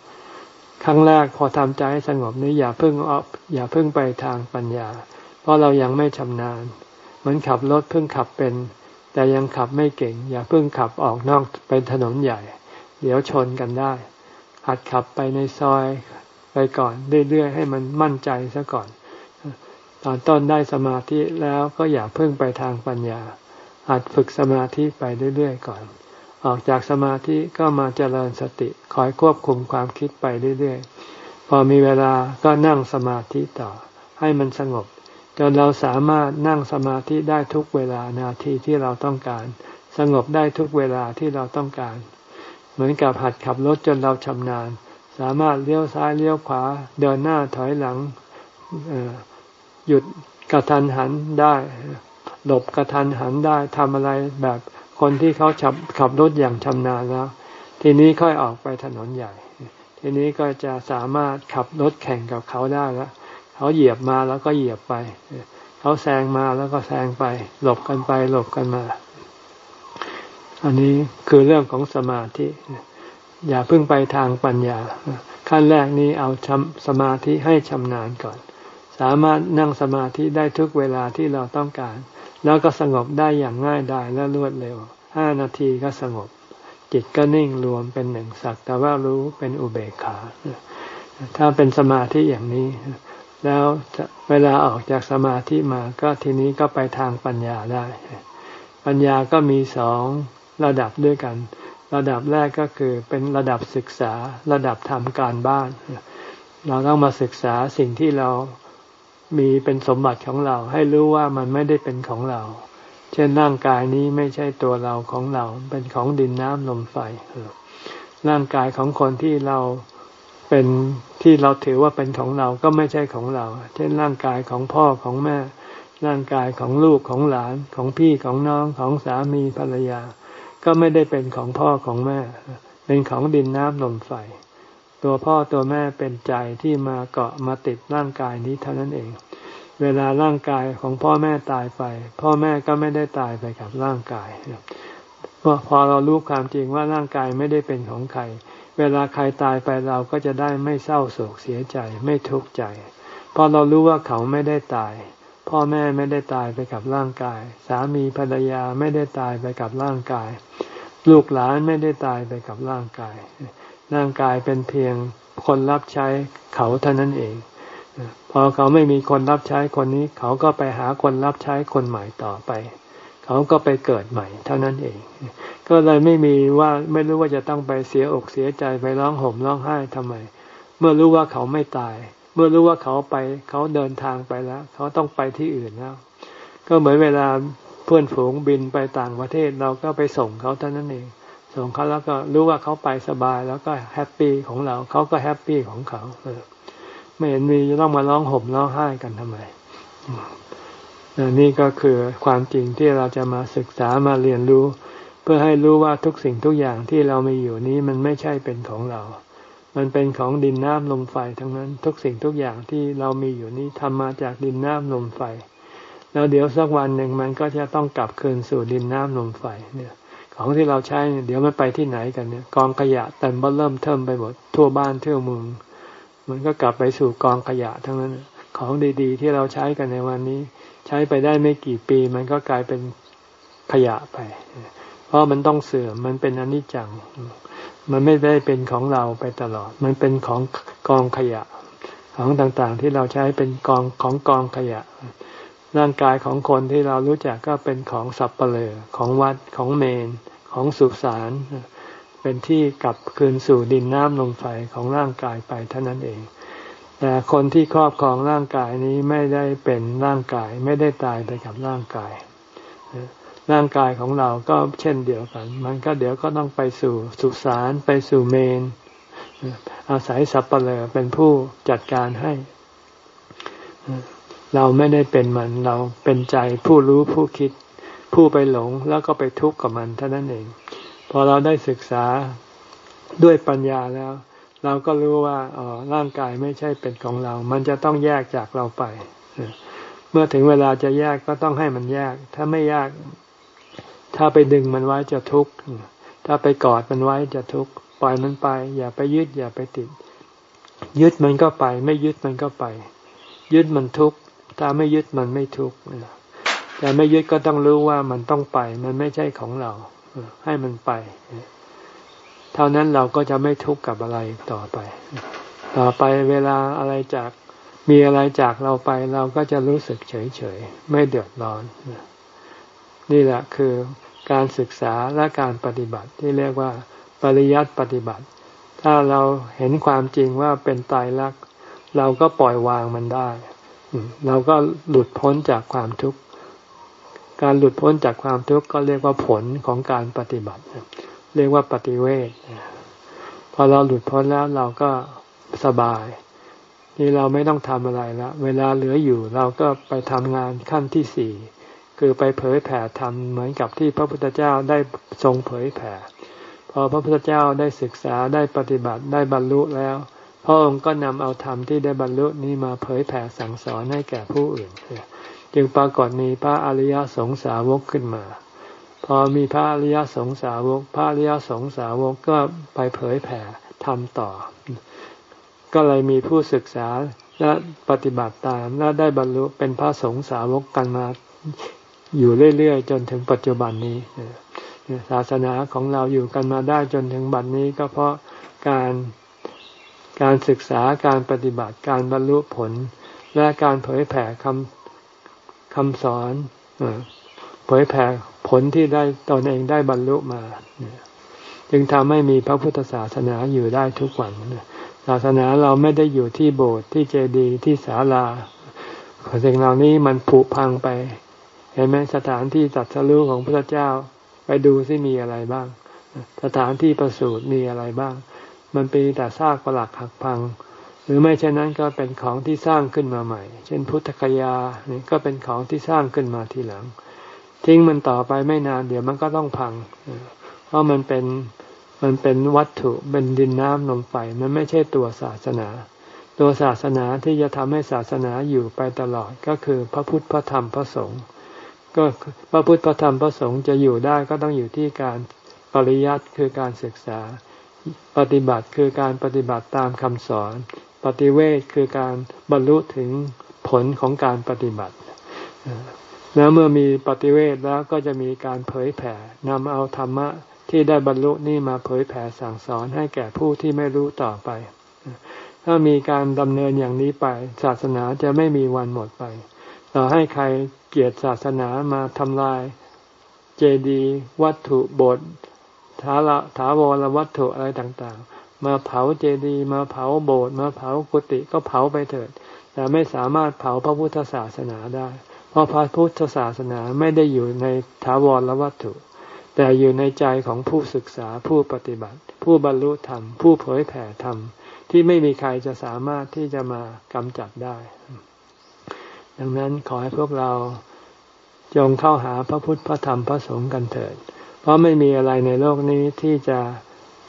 ครั้งแรกพอทำใจให้สงบนี้อย่าเพิ่งออกอย่าเพิ่งไปทางปัญญา เพราะเรายังไม่ชำนาญ เหมือนขับรถเพิ่งขับเป็น แต่ยังขับไม่เก่ง อย่าเพิ่งขับออกนอกเป็นถนนใหญ่ เดี๋ยวชนกันได้ หัดขับไปในซอย ไปก่อนเรื่อยๆให้มันมั่นใจซะก่อน ตอนต้นได้สมาธิแล้วก็อย่าเพิ่งไปทางปัญญาหัดฝึกสมาธิไปเรื่อยๆก่อน ออกจากสมาธิก็มาเจริญสติคอยควบคุมความคิดไปเรื่อยๆ พอมีเวลาก็นั่งสมาธิต่อ ให้มันสงบ จนเราสามารถนั่งสมาธิได้ทุกเวลานาทีที่เราต้องการ สงบได้ทุกเวลาที่เราต้องการ เหมือนกับหัดขับรถจนเราชำนาญ สามารถเลี้ยวซ้ายเลี้ยวขวา เดินหน้าถอยหลังหยุดกระทันหันได้หลบกระทันหันได้ทำอะไรแบบคนที่เขาขับขับรถอย่างชำนาญแล้ว ทีนี้ค่อยออกไปถนนใหญ่ ทีนี้ก็จะสามารถขับรถแข่งกับเขาได้แล้วเขาเหยียบมาแล้วก็เหยียบไป เขาแซงมาแล้วก็แซงไป หลบกันไปหลบกันมา อันนี้คือเรื่องของสมาธิ อย่าเพิ่งไปทางปัญญา ขั้นแรกนี้เอาสมาธิให้ชำนาญก่อน สามารถนั่งสมาธิได้ทุกเวลาที่เราต้องการ แล้วก็สงบได้อย่างง่ายดายและรวดเร็วห้านาทีก็สงบ จิตก็นิ่งรวมเป็นหนึ่งสักแต่ว่ารู้เป็นอุเบกขา ถ้าเป็นสมาธิอย่างนี้ แล้วเวลาออกจากสมาธิมาก็ทีนี้ก็ไปทางปัญญาได้ ปัญญาก็มีสองระดับด้วยกัน ระดับแรกก็คือเป็นระดับศึกษาระดับทำการบ้าน เราต้องมาศึกษาสิ่งที่เรามีเป็นสมบัติของเรา ให้รู้ว่ามันไม่ได้เป็นของเรา เช่นร่างกายนี้ไม่ใช่ตัวเราของเรา เป็นของดินน้ำลมไฟร่างกายของคนที่เราเป็นที่เราถือว่าเป็นของเราก็ไม่ใช่ของเรา เช่นร่างกายของพ่อของแม่ ร่างกายของลูกของหลานของพี่ของน้องของสามีภรรยา ก็ไม่ได้เป็นของพ่อของแม่ เป็นของดินน้ำลมไฟ ตัวพ่อตัวแม่เป็นใจที่มาเกาะมาติดร่างกายนี้เท่านั้นเอง เวลาร่างกายของพ่อแม่ตายไป พ่อแม่ก็ไม่ได้ตายไปกับร่างกายพอเรารู้ความจริงว่าร่างกายไม่ได้เป็นของใคร เวลาใครตายไปเราก็จะได้ไม่เศร้าโศกเสียใจไม่ทุกข์ใจ เพราะเรารู้ว่าเขาไม่ได้ตาย พ่อแม่ไม่ได้ตายไปกับร่างกาย สามีภรรยาไม่ได้ตายไปกับร่างกาย ลูกหลานไม่ได้ตายไปกับร่างกาย ร่างกายเป็นเพียงคนรับใช้เขาเท่านั้นเอง พอเขาไม่มีคนรับใช้คนนี้ เขาก็ไปหาคนรับใช้คนใหม่ต่อไป เขาก็ไปเกิดใหม่เท่านั้นเอง ก็เลยไม่มีว่าไม่รู้ว่าจะต้องไปเสียอกเสียใจไปร้องห่มร้องไห้ทำไม เมื่อรู้ว่าเขาไม่ตาย เมื่อรู้ว่าเขาไปเขาเดินทางไปแล้ว เขาต้องไปที่อื่นแล้ว ก็เหมือนเวลาเพื่อนฝูงบินไปต่างประเทศเราก็ไปส่งเขาเท่านั้นเอง ส่งเขาแล้วก็รู้ว่าเขาไปสบายแล้วก็ happy ของเราเขาก็ happy ของเขาเออไม่เห็นมีจะต้องมาร้องห่มร้องไห้กันทำไมนี่ก็คือความจริงที่เราจะมาศึกษามาเรียนรู้ เพื่อให้รู้ว่าทุกสิ่งทุกอย่างที่เรามีอยู่นี้มันไม่ใช่เป็นของเรา มันเป็นของดินน้ำลมไฟทั้งนั้น ทุกสิ่งทุกอย่างที่เรามีอยู่นี้ทำมาจากดินน้ำลมไฟ แล้วเดี๋ยวสักวันหนึ่งมันก็จะต้องกลับคืนสู่ดินน้ำลมไฟเนี่ยของที่เราใช้เดี๋ยวมันไปที่ไหนกันเนี่ยกองขยะเต็มบ้าเริ่มเทิมไปหมดทั่วบ้านทั่วเมืองมันก็กลับไปสู่กองขยะทั้งนั้น ของดีๆ ที่เราใช้กันในวันนี้ ใช้ไปได้ไม่กี่ปี มันก็กลายเป็นขยะไป เพราะมันต้องเสื่อมมันเป็นอนิจจัง มันไม่ได้เป็นของเราไปตลอด มันเป็นของกองขยะ ของต่างๆที่เราใช้เป็นกองของกองขยะ ร่างกายของคนที่เรารู้จักก็เป็นของสับเปลือของวัดของเมน ของสุสานเป็นที่กลับคืนสู่ดินน้ำลมไฟของร่างกายไปเท่านั้นเอง แต่คนที่ครอบครองร่างกายนี้ไม่ได้เป็นร่างกาย ไม่ได้ตายไปกับร่างกาย ร่างกายของเราก็เช่นเดียวกัน มันก็เดี๋ยวก็ต้องไปสู่สุสานไปสู่เมน อาศัยสัพเปลอเป็นผู้จัดการให้ เราไม่ได้เป็นมันเราเป็นใจผู้รู้ผู้คิด ผู้ไปหลงแล้วก็ไปทุกข์กับมันเท่านั้นเอง พอเราได้ศึกษาด้วยปัญญาแล้ว เราก็รู้ว่าอ๋อร่างกายไม่ใช่เป็นของเรา มันจะต้องแยกจากเราไปเมื่อถึงเวลาจะแยกก็ต้องให้มันแยก ถ้าไม่แยก ถ้าไปดึงมันไว้จะทุกข์ ถ้าไปกอดมันไว้จะทุกข์ ปล่อยมันไป อย่าไปยึดอย่าไปติด ยึดมันก็ไป ไม่ยึดมันก็ไป ยึดมันทุกข์ ถ้าไม่ยึดมันไม่ทุกข์แต่ไม่ยึดก็ต้องรู้ว่ามันต้องไป มันไม่ใช่ของเรา ให้มันไป เท่านั้นเราก็จะไม่ทุกข์กับอะไรต่อไป ต่อไปเวลาอะไรจากมีอะไรจากเราไปเราก็จะรู้สึกเฉยเฉยไม่เดือดร้อน นี่แหละคือการศึกษาและการปฏิบัติที่เรียกว่า ปริยัติปฏิบัติ ถ้าเราเห็นความจริงว่าเป็นตายรัก เราก็ปล่อยวางมันได้ เราก็หลุดพ้นจากความทุกข์ การหลุดพ้นจากความทุกข์ก็เรียกว่าผลของการปฏิบัติ เรียกว่าปฏิเวทพอเราหลุดพ้นแล้วเราก็สบาย นี่เราไม่ต้องทำอะไรแล้ว เวลาเหลืออยู่เราก็ไปทำงานขั้นที่สี่ คือไปเผยแผ่ธรรมเหมือนกับที่พระพุทธเจ้าได้ทรงเผยแผ่ พอพระพุทธเจ้าได้ศึกษาได้ปฏิบัติได้บรรลุแล้ว พระองค์ก็นำเอาธรรมที่ได้บรรลุนี้มาเผยแผ่สั่งสอนให้แก่ผู้อื่น จึงปรากฏมีพระอริยสงสาวกขึ้นมา พอมีพระอริยสงสาวก พระอริยสงสาวกก็ไปเผยแผ่ทำต่อ ก็เลยมีผู้ศึกษาและปฏิบัติตามและได้บรรลุเป็นพระสงสาวกกันมา อยู่เรื่อยๆจนถึงปัจจุบันนี้ศาสนาของเราอยู่กันมาได้จนถึงบัดนนี้ก็เพราะการการศึกษาการปฏิบัติการบรรลุผล และการเผยแผ่คำคำสอนเผยแผ่ผลที่ได้ตนเองได้บรรลุมา จึงทำให้มีพระพุทธศาสนาอยู่ได้ทุกวันศาสนาเราไม่ได้อยู่ที่โบสถ์ที่เจดีย์ที่ศาลาสิ่งเหล่านี้มันผุพังไป ห็นไหมสถานที่ตัดสรู้ของพระเจ้าไปดูซิมีอะไรบ้าง สถานที่ประสูติมีอะไรบ้าง มันเป็นแต่ซากปรักหักพัง หรือไม่เช่นนั้นก็เป็นของที่สร้างขึ้นมาใหม่ เช่นพุทธคยานี่ก็เป็นของที่สร้างขึ้นมาทีหลัง ทิ้งมันต่อไปไม่นานเดี๋ยวมันก็ต้องพัง เพราะมันเป็นมันเป็นวัตถุเป็นดินน้ำลมไฟมันไม่ใช่ตัวศาสนา ตัวศาสนาที่จะทำให้ศาสนาอยู่ไปตลอดก็คือพระพุทธพระธรรมพระสงฆ์ ก็พระพุทธพระธรรมพระสงฆ์จะอยู่ได้ก็ต้องอยู่ที่การปริยัติคือการศึกษา ปฏิบัติคือการปฏิบัติตามคำสอน ปฏิเวทคือการบรรลุถึงผลของการปฏิบัติ แล้วเมื่อมีปฏิเวทแล้วก็จะมีการเผยแผ่นำเอาธรรมะที่ได้บรรลุนี่มาเผยแผ่สั่งสอนให้แก่ผู้ที่ไม่รู้ต่อไป ถ้ามีการดำเนินอย่างนี้ไป ศาสนาจะไม่มีวันหมดไป ต่อให้ใครเกียรติศาสนามาทำลาย เจดีย์วัตถุโบสถ์ถาละถาวรวัตถุอะไรต่างๆ มาเผาเจดีย์มาเผาโบสถ์มาเผากุฏิก็เผาไปเถิด แต่ไม่สามารถเผาพระพุทธศาสนาได้ เพราะพระพุทธศาสนาไม่ได้อยู่ในถาวรละวัตถุ แต่อยู่ในใจของผู้ศึกษาผู้ปฏิบัติ ผู้บรรลุธรรม ผู้เผยแผ่ธรรม ที่ไม่มีใครจะสามารถที่จะมากำจัดได้ ดังนั้นขอให้พวกเราจงเข้าหาพระพุทธพระธรรมพระสงฆ์กันเถิด เพราะไม่มีอะไรในโลกนี้ที่จะ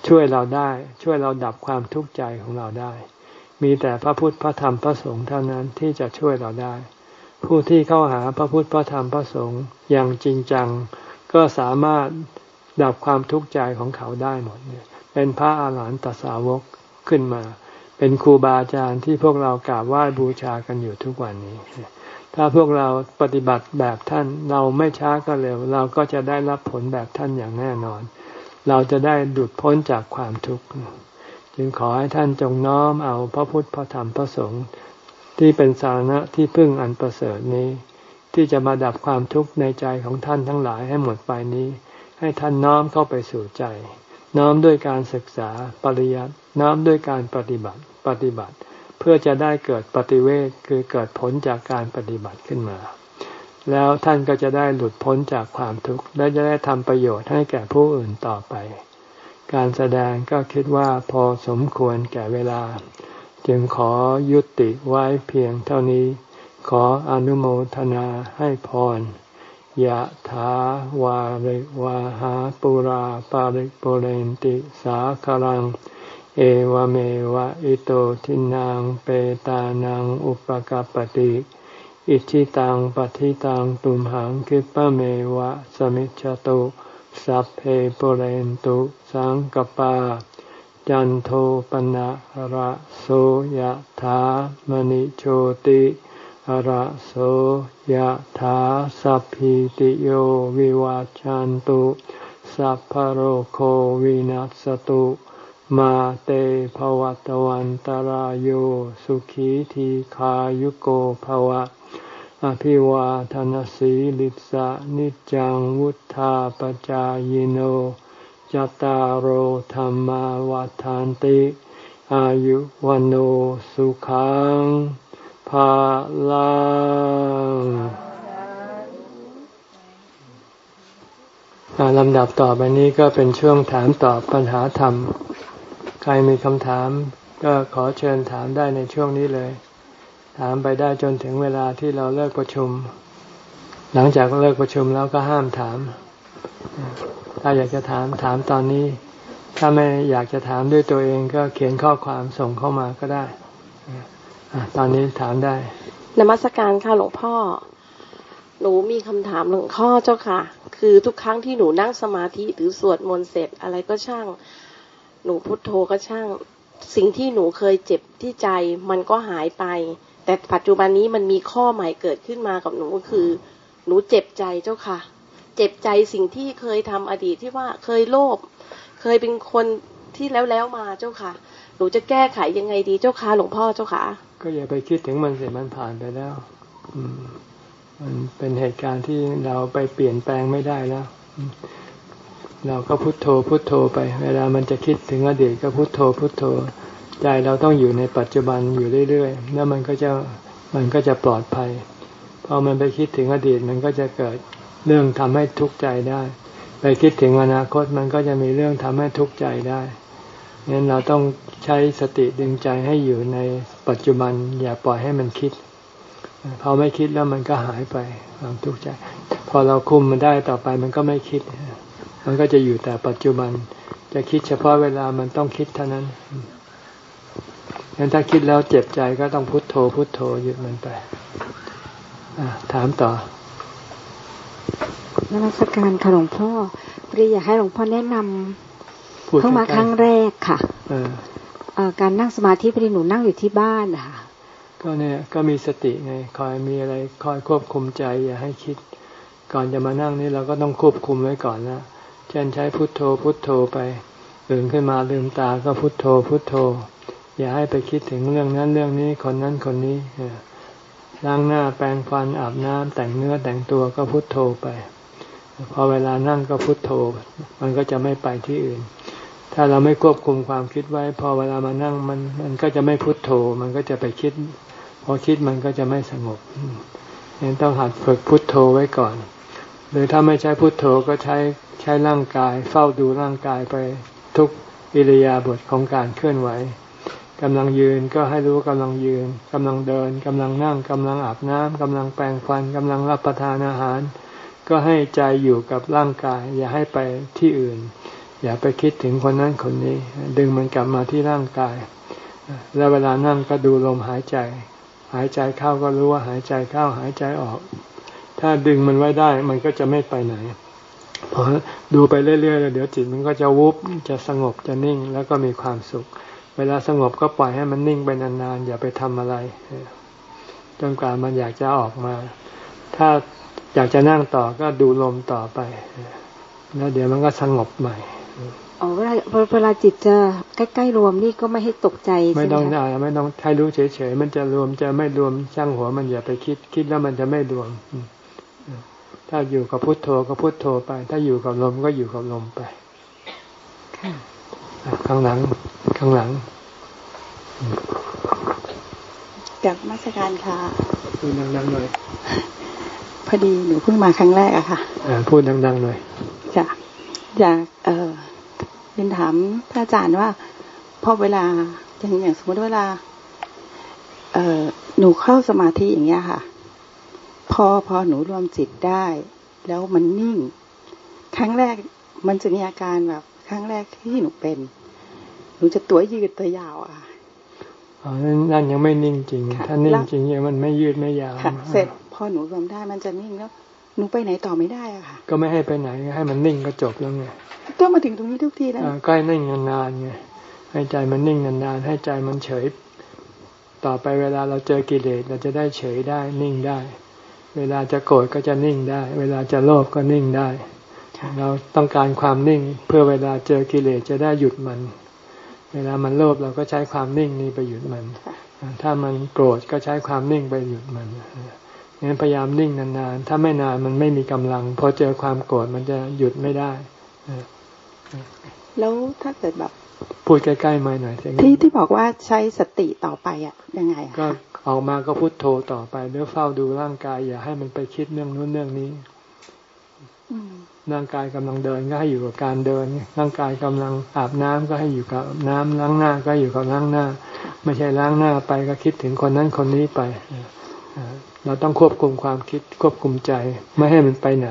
ช่วยเราได้ ช่วยเราดับความทุกข์ใจของเราได้ มีแต่พระพุทธพระธรรมพระสงฆ์เท่านั้นที่จะช่วยเราได้ ผู้ที่เข้าหาพระพุทธพระธรรมพระสงฆ์อย่างจริงจัง ก็สามารถดับความทุกข์ใจของเขาได้หมดเนี่ยเป็นพระอาหารหันตสาวกขึ้นมา เป็นครูบาอาจารย์ที่พวกเรากราบไหว้บูชากันอยู่ทุกวันนี้ ถ้าพวกเราปฏิบัติแบบท่าน เราไม่ช้าก็เร็ว เราก็จะได้รับผลแบบท่านอย่างแน่นอน เราจะได้ดุดพ้นจากความทุกข์จึงขอให้ท่านจงน้อมเอาพระพุทธพระธรรมพระสงฆ์ที่เป็นสาระที่พึ่งอันประเสริฐนี้ ที่จะมาดับความทุกข์ในใจของท่านทั้งหลายให้หมดไปนี้ ให้ท่านน้อมเข้าไปสู่ใจ น้อมด้วยการศึกษาปริยัติน้อมด้วยการปฏิบัติปฏิบัติ เพื่อจะได้เกิดปฏิเวทคือเกิดผลจากการปฏิบัติขึ้นมา แล้วท่านก็จะได้หลุดพ้นจากความทุกข์และจะได้ทำประโยชน์ให้แก่ผู้อื่นต่อไป การแสดงก็คิดว่าพอสมควรแก่เวลา จึงขอยุติไว้เพียงเท่านี้ ขออนุโมทนาให้พรยะถาวาริวาหาปุราปาริปุเรนติสาคลัง เอวเมวะอิโตทินังเปตานังอุปกปติอิชิตังปฏิตังตุมหังคิปะเมวะสมิจฉตุสัพเพปุเรนตุสังกปา จันโทปนะระโสยะถามณิโชติระโสยถาสัพพิติโยวิวาจันตุสัพพโรโควินัสตุ มาเตภวัตวันตารโยสุขีทีขายุโกภวะ อภิวาทนสีลิสะนิจังวุธาปจายโนจตารโหธรรมวาทานติ อายุวันโอสุขังภาลังลำดับต่อไปนี้ก็เป็นช่วงถามตอบปัญหาธรรม ใครมีคำถามก็ขอเชิญถามได้ในช่วงนี้เลย ถามไปได้จนถึงเวลาที่เราเลิกประชุม หลังจากเลิกประชุมแล้วก็ห้ามถาม ถ้าอยากจะถามถามตอนนี้ ถ้าไม่อยากจะถามด้วยตัวเองก็เขียนข้อความส่งเข้ามาก็ได้ตอนนี้ถามได้นมัสการค่ะหลวงพ่อ หนูมีคำถามหลวงพ่อเจ้าค่ะ คือทุกครั้งที่หนูนั่งสมาธิหรือสวดมนต์เสร็จอะไรก็ช่าง หนูพุทโธก็ช่าง สิ่งที่หนูเคยเจ็บที่ใจมันก็หายไป แต่ปัจจุบันนี้มันมีข้อใหม่เกิดขึ้นมากับหนูก็คือ หนูเจ็บใจเจ้าค่ะ เจ็บใจสิ่งที่เคยทำอดีตที่ว่าเคยโลภเคยเป็นคนที่แล้วแล้วมาเจ้าค่ะ หนูจะแก้ไขยังไงดีเจ้าค่ะหลวงพ่อเจ้าค่ะ ก็อย่าไปคิดถึงมันเสียมันผ่านไปแล้วมันเป็นเหตุการณ์ที่เราไปเปลี่ยนแปลงไม่ได้แล้ว เราก็พุโทโธพุโทโธไป เวลามันจะคิดถึงอดีตก็พุโทโธพุโทโธ ใจเราต้องอยู่ในปัจจุบันอยู่เรื่อยๆ แล้วมันก็จะมันก็จะปลอดภัย พอมันไปคิดถึงอดีตมันก็จะเกิดเรื่องทำให้ทุกข์ใจได้ ไปคิดถึงอนาคตมันก็จะมีเรื่องทำให้ทุกข์ใจได้งั้นเราต้องใช้สติดึงใจให้อยู่ในปัจจุบัน อย่าปล่อยให้มันคิด พอไม่คิดแล้วมันก็หายไปความทุกข์ใจ พอเราคุมมันได้ต่อไปมันก็ไม่คิด มันก็จะอยู่แต่ปัจจุบัน จะคิดเฉพาะเวลามันต้องคิดเท่านั้นงั้นถ้าคิดแล้วเจ็บใจก็ต้องพุโทโธ พุโทโธหยุดมันไปถามต่อนมัสการค่ะหลวงพ่อพอดีอยากให้หลวงพ่อแนะนำเพิ่งมาครั้งแรกค่ะการนั่งสมาธิพอดีหนูนั่งอยู่ที่บ้านค่ะ ก็เนี่ยก็มีสติไงคอยมีอะไรคอยควบคุมใจอย่าให้คิด ก่อนจะมานั่งนี่เราก็ต้องควบคุมไว้ก่อนนะ เช่นใช้พุทโธพุทโธไปตื่นขึ้นมาลืมตาก็พุทโธพุทโธ อย่าให้ไปคิดถึงเรื่องนั้นเรื่องนี้คนนั้นคนนี้ล้างหน้าแปรงฟันอาบน้ำแต่งเนื้อแต่งตัวก็พุทโธไป พอเวลานั่งก็พุทโธ มันก็จะไม่ไปที่อื่น ถ้าเราไม่ควบคุมความคิดไว้ พอเวลามานั่งมันมันก็จะไม่พุทโธ มันก็จะไปคิด พอคิดมันก็จะไม่สงบยังต้องหัดฝึกพุทโธไว้ก่อน หรือถ้าไม่ใช้พุทโธก็ใช้ใช้ร่างกาย เฝ้าดูร่างกายไปทุกอิริยาบถของการเคลื่อนไหวกำลังยืนก็ให้รู้กำลังยืนกำลังเดินกำลังนั่งกำลังอาบน้ำกำลังแปรงฟันกำลังรับประทานอาหาร ก็ให้ใจอยู่กับร่างกาย อย่าให้ไปที่อื่น อย่าไปคิดถึงคนนั้นคนนี้ ดึงมันกลับมาที่ร่างกาย แล้วเวลานั่งก็ดูลมหายใจ หายใจเข้าก็รู้ว่าหายใจเข้าหายใจออก ถ้าดึงมันไว้ได้มันก็จะไม่ไปไหนพอดูไปเรื่อยๆเดี๋ยวจิตมันก็จะวุบจะสงบจะนิ่งแล้วก็มีความสุข เวลาสงบก็ปล่อยให้มันนิ่งไปนานๆอย่าไปทำอะไรจนกว่ามันอยากจะออกมา ถ้าอยากจะนั่งต่อก็ดูลมต่อไปแล้วเดี๋ยวมันก็สงบใหม่อ๋อเวลาเวลาจิตจะใกล้ๆรวมนี่ก็ไม่ให้ตกใจไม่ต้องอ่าไม่ต้องให้รู้เฉยๆมันจะรวมจะไม่รวมช่างหัวมันอย่าไปคิดคิดแล้วมันจะไม่รวม ถ้าอยู่กับพุทโธก็พุทโธไป ถ้าอยู่กับลมก็อยู่กับลมไปข้างหลังข้างหลังกับมาสการค่ะพูดดังๆหน่อยพอดีหนูเพิ่งมาครั้งแรกอะค่ะพูดดังๆหน่อยจะอยากเออเรียนถามพระอาจารย์ว่าพอเวลาอย่างอย่างสมมติเวลา เออหนูเข้าสมาธิอย่างเงี้ยค่ะ พอพอหนูรวมจิตได้ แล้วมันนิ่ง ครั้งแรกมันจะมีอาการแบบ ครั้งแรกที่หนูเป็น หนูจะตัวยืดตัวยาวอะอ๋อนั่นยังไม่นิ่งจริง ถ้านิ่งจริงเนี่ยมันไม่ยืดไม่ยาวเสร็จพอหนูรวมได้มันจะนิ่งแล้วหนูไปไหนต่อไม่ได้อะค่ะ ก็ไม่ให้ไปไหนให้มันนิ่งก็จบแล้วไงก็มาถึงตรงนี้ทุกทีแล้วก็ให้นิ่งนานๆไงให้ใจมันนิ่งนานๆให้ใจมันเฉย ต่อไปเวลาเราเจอกิเลสเราจะได้เฉยได้นิ่งได้ เวลาจะโกรธก็จะนิ่งได้ เวลาจะโลภก็นิ่งได้ เราต้องการความนิ่ง เพื่อเวลาเจอกิเลสจะได้หยุดมัน เวลามันโลภเราก็ใช้ความนิ่งนี้ไปหยุดมัน ถ้ามันโกรธก็ใช้ความนิ่งไปหยุดมันงั้นพยายามนิ่งนานๆ ถ้าไม่นานมันไม่มีกำลัง พอเจอความโกรธมันจะหยุดไม่ได้ แล้วถ้าเกิดแบบ พูดใกล้ๆมาหน่อยที่ที่บอกว่าใช้สติต่อไปอะยังไงก็ออกมาก็พุโทโธต่อไปเดี๋ยวเฝ้าดูร่างกาย อย่าให้มันไปคิดเรื่องนู้นเรื่องนี้ร่างกายกำลังเดินก็ให้อยู่กับการเดิน ร่างกายกำลังอาบน้ำก็ให้อยู่กับน้ำล้างหน้าก็อยู่กับล้างหน้า ไม่ใช่ล้างหน้าไปก็คิดถึงคนนั้นคนนี้ไปเราต้องควบคุมความคิดควบคุมใจ ไม่ให้มันไปไหน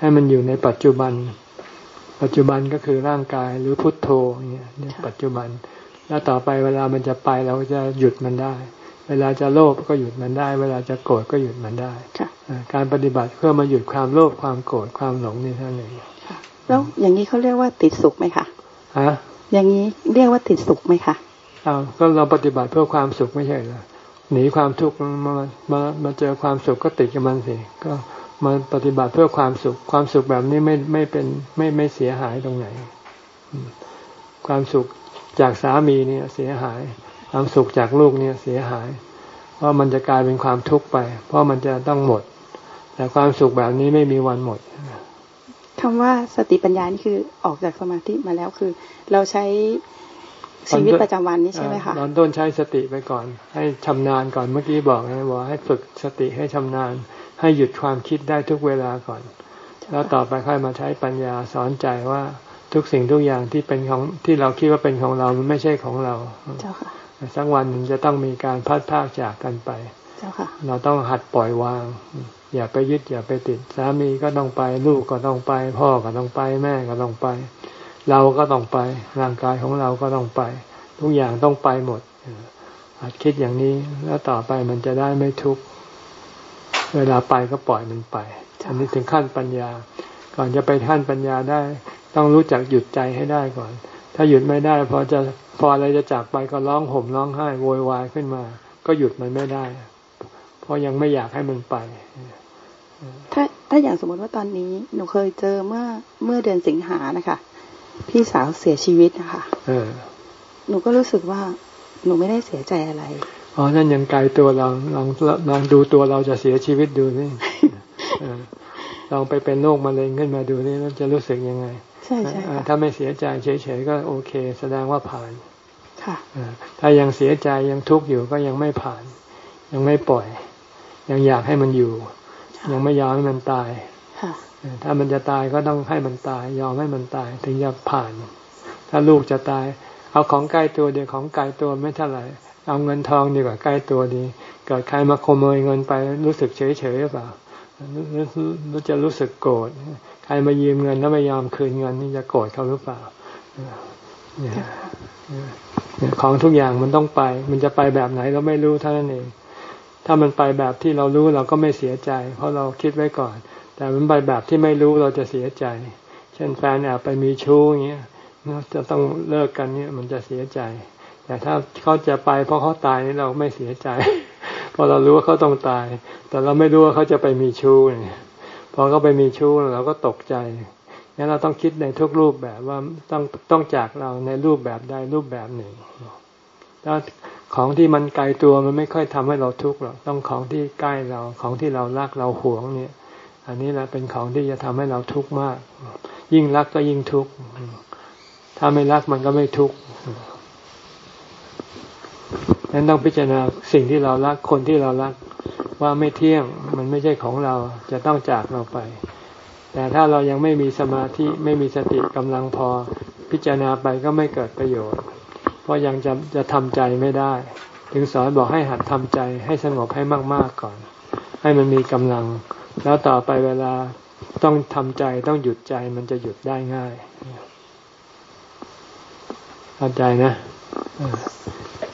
ให้มันอยู่ในปัจจุบัน ปัจจุบันก็คือร่างกายหรือพุทโธเนี่ยปัจจุบัน แล้วต่อไปเวลามันจะไปเราจะหยุดมันได้ เวลาจะโลภก็หยุดมันได้ เวลาจะโกรธก็หยุดมันได้ การปฏิบัติเพื่อมาหยุดความโลภความโกรธความหลงนี่ท่านเองแล้วอย่างนี้เขาเรียกว่าติดสุขไหมคะฮะอย่างนี้เรียกว่าติดสุขไหมคะอ้าวก็เราปฏิบัติเพื่อความสุขไม่ใช่เหรอหนีความทุกข์มามามาเจอความสุขก็ติดกับมันสิก็ มาปฏิบัติเพื่อความสุข ความสุขแบบนี้ไม่ไม่เป็นไม่ไม่เสียหายตรงไหน ความสุขจากสามีเนี่ยเสียหาย ความสุขจากลูกเนี่ยเสียหาย เพราะมันจะกลายเป็นความทุกข์ไป เพราะมันจะต้องหมด แต่ความสุขแบบนี้ไม่มีวันหมดคำว่าสติปัญญานี่คือออกจากสมาธิมาแล้วคือ เราใช้ชีวิตประจำวันนี้ใช่ไหมคะตอนต้นใช้สติไปก่อน ให้ชำนาญก่อนเมื่อกี้บอกนะบอกให้ฝึกสติให้ชำนาญ ให้หยุดความคิดได้ทุกเวลาก่อน แล้วต่อไปค่อยมาใช้ปัญญาสอนใจว่าทุกสิ่งทุกอย่างที่เป็นของที่เราคิดว่าเป็นของเรา มันไม่ใช่ของเราสักวันหนึ่งจะต้องมีการพัดพากจากกันไปเราต้องหัดปล่อยวาง อย่าไปยึดอย่าไปติด สามีก็ต้องไป ลูกก็ต้องไป พ่อก็ต้องไปแม่ก็ต้องไป เราก็ต้องไป ร่างกายของเราก็ต้องไป ทุกอย่างต้องไปหมดอาจคิดอย่างนี้แล้วต่อไปมันจะได้ไม่ทุกข์ เวลาไปก็ปล่อยมันไปอันนี้ถึงขั้นปัญญา ก่อนจะไปขั้นปัญญาได้ ต้องรู้จักหยุดใจให้ได้ก่อน ถ้าหยุดไม่ได้พอจะพออะไรจะจากไปก็ร้องห่มร้องไห้โวยวายขึ้นมา ก็หยุดมันไม่ได้ เพราะยังไม่อยากให้มันไป ถ้าถ้าอย่างสมมติว่าตอนนี้หนูเคยเจอเมื่อเมื่อเดือนสิงหานะคะ พี่สาวเสียชีวิตนะคะหนูก็รู้สึกว่าหนูไม่ได้เสียใจอะไร อ๋อนั่นยังไกลตัวเราลองลองดูตัวเราจะเสียชีวิตดูนี่ลองไปเป็นโรคมะเร็งขึ้นมาดูนี่แล้วจะรู้สึกยังไงใช่ใช่ถ้าไม่เสียใจเฉยๆก็โอเค แสดงว่าผ่านค่ะถ้ายังเสียใจยังทุกข์อยู่ก็ยังไม่ผ่าน ยังไม่ปล่อย ยังอยากให้มันอยู่ ยังไม่ยอมให้มันตายถ้ามันจะตายก็ต้องให้มันตาย ยอมให้มันตาย ถึงจะผ่าน ถ้าลูกจะตาย เอาของใกล้ตัวเดียวของไกลตัวไม่เท่าไหร่ เอาเงินทองดีกว่าใกล้ตัวดี เกิดใครมาขโมยเงินไปรู้สึกเฉยเฉยหรือเปล่ารู้จะรู้สึกโกรธใครมายืมเงินแล้วไม่ยอมคืนเงินนี่จะโกรธเขาหรือเปล่าของทุกอย่างมันต้องไป มันจะไปแบบไหนเราไม่รู้เท่านั้นเอง ถ้ามันไปแบบที่เรารู้เราก็ไม่เสียใจ เพราะเราคิดไว้ก่อน แต่มันไปแบบที่ไม่รู้เราจะเสียใจ เช่นแฟนแอบไปมีชู้อย่างเงี้ยจะต้องเลิกกันเนี่ยมันจะเสียใจ แต่ถ้าเขาจะไปเพราะเขาตายนี่เราไม่เสียใจเพราะเรารู้ว่าเขาต้องตาย แต่เราไม่รู้ว่าเขาจะไปมีชู้เนี่ยพอเขาไปมีชู้เราก็ตกใจงั้นเราต้องคิดในทุกรูปแบบว่าต้องต้องจากเราในรูปแบบใดรูปแบบหนึ่งแล้วของที่มันไกลตัวมันไม่ค่อยทำให้เราทุกข์หรอกต้องของที่ใกล้เราของที่เรารักเราหวงเนี่ย อันนี้แหละเป็นของที่จะทำให้เราทุกข์มาก ยิ่งรักก็ยิ่งทุกข์ถ้าไม่รักมันก็ไม่ทุกข์ นั้นต้องพิจารณาสิ่งที่เรารักคนที่เรารักว่าไม่เที่ยงมันไม่ใช่ของเราจะต้องจากเราไป แต่ถ้าเรายังไม่มีสมาธิไม่มีสติกำลังพอ พิจารณาไปก็ไม่เกิดประโยชน์ เพราะยังจะจะทำใจไม่ได้ ถึงสอนบอกให้หัดทำใจให้สงบให้มากๆก่อน ให้มันมีกำลัง แล้วต่อไปเวลาต้องทำใจต้องหยุดใจมันจะหยุดได้ง่ายเข้าใจนะ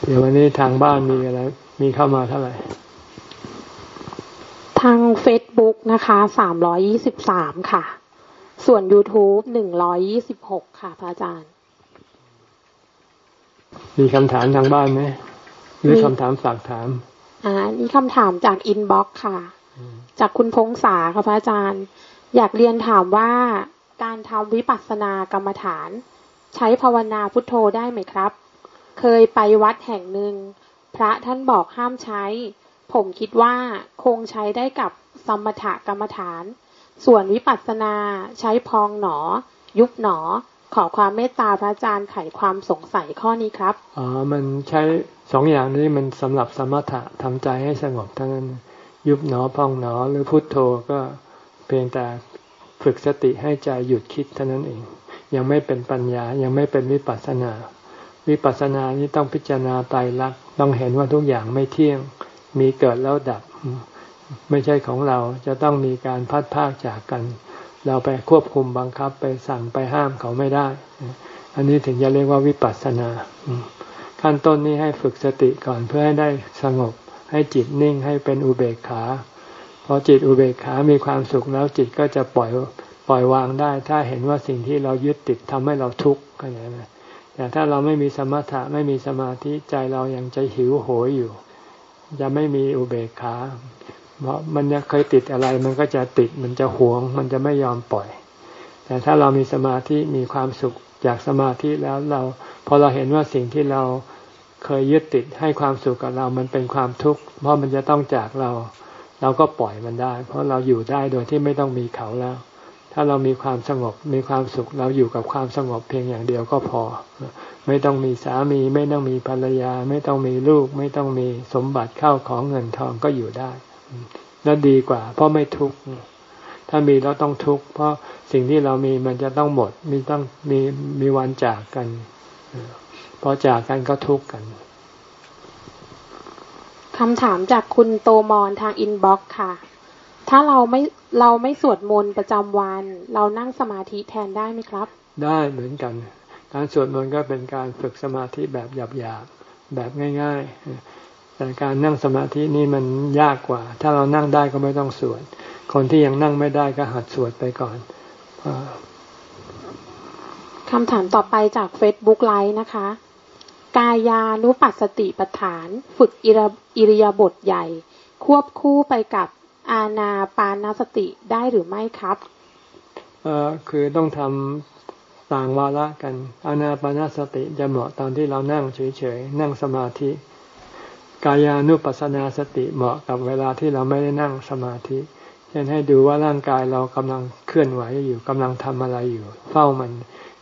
เดี๋ยววันนี้ทางบ้านมีอะไร มีเข้ามาเท่าไหร่ ทางเฟซบุ๊กนะคะสามร้อยยี่สิบสามค่ะ ส่วน YouTube หนึ่งร้อยี่สิบหกค่ะ พระอาจารย์ มีคำถามทางบ้านไหมหรือคำถามฝากถาม อ่านี่คำถามจาก inbox ค่ะ จากคุณพงษาค่ะพระอาจารย์ อยากเรียนถามว่าการทำวิปัสสนากรรมฐาน ใช้ภาวนาพุทโธได้ไหมครับ เคยไปวัดแห่งหนึ่ง พระท่านบอกห้ามใช้ ผมคิดว่าคงใช้ได้กับสมถกรรมฐาน ส่วนวิปัสสนาใช้พองหนอ ยุบหนอ ขอความเมตตาพระอาจารย์ไขความสงสัยข้อนี้ครับอ๋อมันใช้สองอย่างนี้มันสำหรับสมถะทำใจให้สงบเท่านั้น ยุบหนอพองหนอหรือพุทโธก็เพียงแต่ฝึกสติให้ใจหยุดคิดเท่านั้นเอง ยังไม่เป็นปัญญายังไม่เป็นวิปัสสนา วิปัสสนานี้ต้องพิจารณาตายรักต้องเห็นว่าทุกอย่างไม่เที่ยง มีเกิดแล้วดับ ไม่ใช่ของเราจะต้องมีการพัดพากจากกัน เราไปควบคุมบังคับไปสั่งไปห้ามเขาไม่ได้ อันนี้ถึงจะเรียกว่าวิปัสสนาขั้นต้นนี้ให้ฝึกสติก่อนเพื่อให้ได้สงบ ให้จิตนิ่งให้เป็นอุเบกขาพอจิตอุเบกขามีความสุขแล้วจิตก็จะปล่อยปล่อยวางได้ ถ้าเห็นว่าสิ่งที่เรายึดติดทำให้เราทุกข์ก็อย่างนั้น แต่ถ้าเราไม่มีสมถะไม่มีสมาธิใจเรายังจะหิวโหยอยู่ จะไม่มีอุเบกขาเพราะมันเคยติดอะไรมันก็จะติดมันจะหวง มันจะไม่ยอมปล่อย แต่ถ้าเรามีสมาธิมีความสุขจากสมาธิแล้วเราพอเราเห็นว่าสิ่งที่เราเคยยึดติดให้ความสุขกับเรามันเป็นความทุกข์เพราะมันจะต้องจากเรา เราก็ปล่อยมันได้ เพราะเราอยู่ได้โดยที่ไม่ต้องมีเขาแล้ว ถ้าเรามีความสงบมีความสุขเราอยู่กับความสงบเพียงอย่างเดียวก็พอ ไม่ต้องมีสามี ไม่ต้องมีภรรยา ไม่ต้องมีลูก ไม่ต้องมีสมบัติเข้าของเงินทองก็อยู่ได้แล้วดีกว่า เพราะไม่ทุกข์ถ้ามีแล้วต้องทุกข์เพราะสิ่งที่เรามีมันจะต้องหมด มีต้องมีมีวันจากกันพอจากกันก็ทุกข์กันคำถามจากคุณโตมอนทาง inbox ค่ะ ถ้าเราไม่เราไม่สวดมนต์ประจำวัน เรานั่งสมาธิแทนได้ไหมครับ ได้เหมือนกัน การสวดมนต์ก็เป็นการฝึกสมาธิแบบหยาบๆแบบง่าย ๆ แต่การนั่งสมาธินี่มันยากกว่า ถ้าเรานั่งได้ก็ไม่ต้องสวด คนที่ยังนั่งไม่ได้ก็หัดสวดไปก่อนคำถามต่อไปจาก Facebook ไลฟ์นะคะ กายานุปัสสติปัฏฐาน ฝึกอิริยาบถใหญ่ ควบคู่ไปกับ อาณาปานสติได้หรือไม่ครับเออคือต้องทำต่างวาระกัน อาณาปานสติจะเหมาะตอนที่เรานั่งเฉยๆ นั่งสมาธิ กายานุปัสนาสติเหมาะกับเวลาที่เราไม่ได้นั่งสมาธิเช่นให้ดูว่าร่างกายเรากำลังเคลื่อนไหวอยู่กำลังทำอะไรอยู่ เฝ้ามัน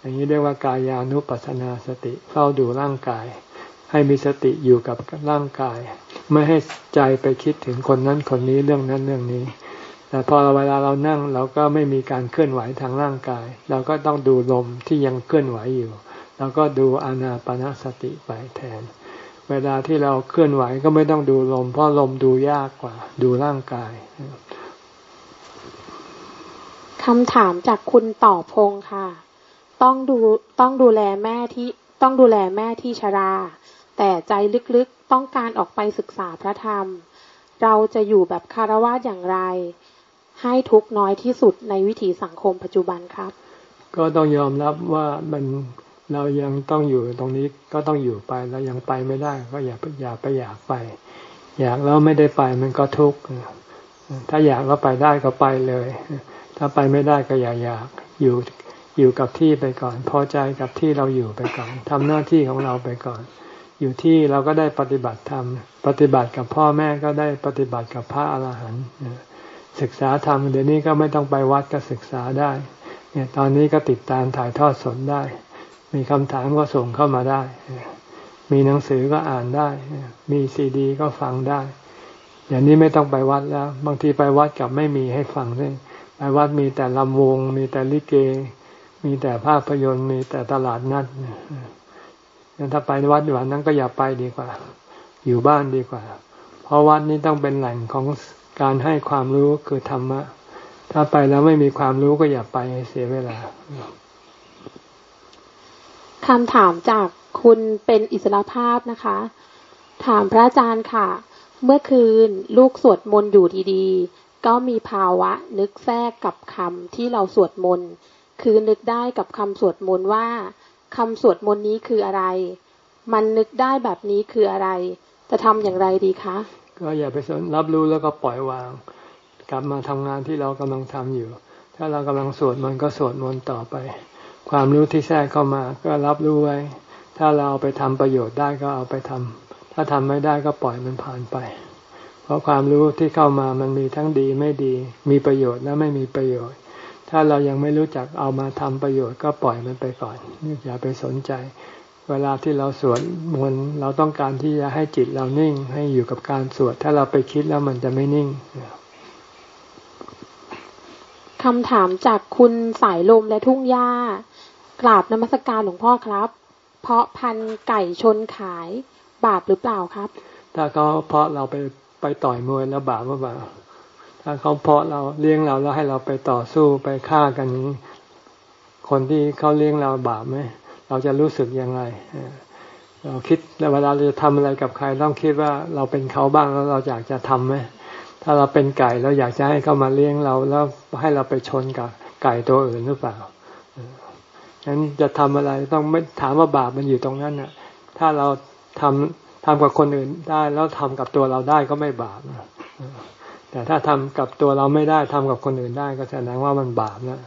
อย่างนี้เรียกว่ากายานุปัสนาสติ เฝ้าดูร่างกาย ให้มีสติอยู่กับร่างกาย ไม่ให้ใจไปคิดถึงคนนั้นคนนี้เรื่องนั้นเรื่องนี้ แต่พอเวลาเรานั่งเราก็ไม่มีการเคลื่อนไหวทางร่างกาย เราก็ต้องดูลมที่ยังเคลื่อนไหวอยู่เราก็ดูอานาปนาสติไปแทน เวลาที่เราเคลื่อนไหวก็ไม่ต้องดูลม เพราะลมดูยากกว่า ดูร่างกายคำถามจากคุณต่อพงค่ะ ต้องดูต้องดูแลแม่ที่ต้องดูแลแม่ที่ชรา แต่ใจลึกๆ ต้องการออกไปศึกษาพระธรรม เราจะอยู่แบบคารวะอย่างไร ให้ทุกน้อยที่สุดในวิถีสังคมปัจจุบันครับ ก็ต้องยอมรับว่ามันเรายังต้องอยู่ตรงนี้ก็ต้องอยู่ไปเรายังไปไม่ได้ ก็อย่าอย่าไปอยากไป อยากแล้วไม่ได้ไปมันก็ทุกข์ถ้าอยากแล้วไปได้ก็ไปเลย ถ้าไปไม่ได้ก็อย่าอยากอยู่อยู่กับที่ไปก่อน พอใจกับที่เราอยู่ไปก่อนทำหน้าที่ของเราไปก่อน อยู่ที่เราก็ได้ปฏิบัติธรรม ปฏิบัติกับพ่อแม่ก็ได้ปฏิบัติกับพระอรหันต์ศึกษาธรรมเดี๋ยวนี้ก็ไม่ต้องไปวัดก็ศึกษาได้ เนี่ยตอนนี้ก็ติดตามถ่ายทอดสดได้ มีคำถามก็ส่งเข้ามาได้ มีหนังสือก็อ่านได้ มีซีดี ก็ฟังได้ อย่างนี้ไม่ต้องไปวัดแล้ว บางทีไปวัดกับไม่มีให้ฟังด้วยไปวัดมีแต่ลำวง มีแต่ลิเก มีแต่ภาพยนตร์ มีแต่ตลาดนัด ถ้าไปวัดอย่างนั้นก็อย่าไปดีกว่า อยู่บ้านดีกว่า เพราะวัดนี้ต้องเป็นแหล่งของการให้ความรู้คือธรรมะ ถ้าไปแล้วไม่มีความรู้ก็อย่าไปเสียเวลาคำถามจากคุณเป็นอิสระภาพนะคะ ถามพระอาจารย์ค่ะ เมื่อคืนลูกสวดมนต์อยู่ดีๆ ก็มีภาวะนึกแทรกกับคำที่เราสวดมนต์ คือนึกได้กับคำสวดมนต์ว่า คำสวดมนต์นี้คืออะไร มันนึกได้แบบนี้คืออะไร จะทำอย่างไรดีคะ ก็อย่าไปสนรับรู้แล้วก็ปล่อยวาง กลับมาทำงานที่เรากำลังทำอยู่ ถ้าเรากำลังสวดมน์ก็สวดมนต์ต่อไป ความรู้ที่แทรกเข้ามา ก็รับรู้ไว้ ถ้าเราเอาไปทำประโยชน์ได้ก็เอาไปทำถ้าทำไม่ได้ก็ปล่อยมันผ่านไป เพราะความรู้ที่เข้ามามันมีทั้งดีไม่ดี มีประโยชน์และไม่มีประโยชน์ ถ้าเรายังไม่รู้จักเอามาทำประโยชน์ก็ปล่อยมันไปก่อนอย่าไปสนใจ เวลาที่เราสวดมนต์เราต้องการที่จะให้จิตเรานิ่ง ให้อยู่กับการสวด ถ้าเราไปคิดแล้วมันจะไม่นิ่งคำถามจากคุณสายลมและทุ่งหญ้ากราบนมัสการหลวงพ่อครับ เพราะพันไก่ชนขายบาปหรือเปล่าครับ ถ้าเขาเพราะเราไปไปต่อยมวยแล้วบาปหรือเปล่า ถ้าเขาเพาะเราเลี้ยงเราแล้วให้เราไปต่อสู้ไปฆ่ากันนี้ คนที่เขาเลี้ยงเราบาปไหมเราจะรู้สึกยังไงเราคิดเวลาเราจะทำอะไรกับใครต้องคิดว่าเราเป็นเขาบ้างแล้วเราอยากจะทํำไหมถ้าเราเป็นไก่เราอยากจะให้เขามาเลี้ยงเราแล้วให้เราไปชนกับไก่ตัวอื่นหรือเปล่าฉะนั้นจะทำอะไรต้องไม่ถามว่าบาปมันอยู่ตรงนั้นน่ะ ถ้าเราทำทำกับคนอื่นได้แล้วทำกับตัวเราได้ก็ไม่บาป แต่ถ้าทำกับตัวเราไม่ได้ทำกับคนอื่นได้ก็แสดงว่ามันบาปนะ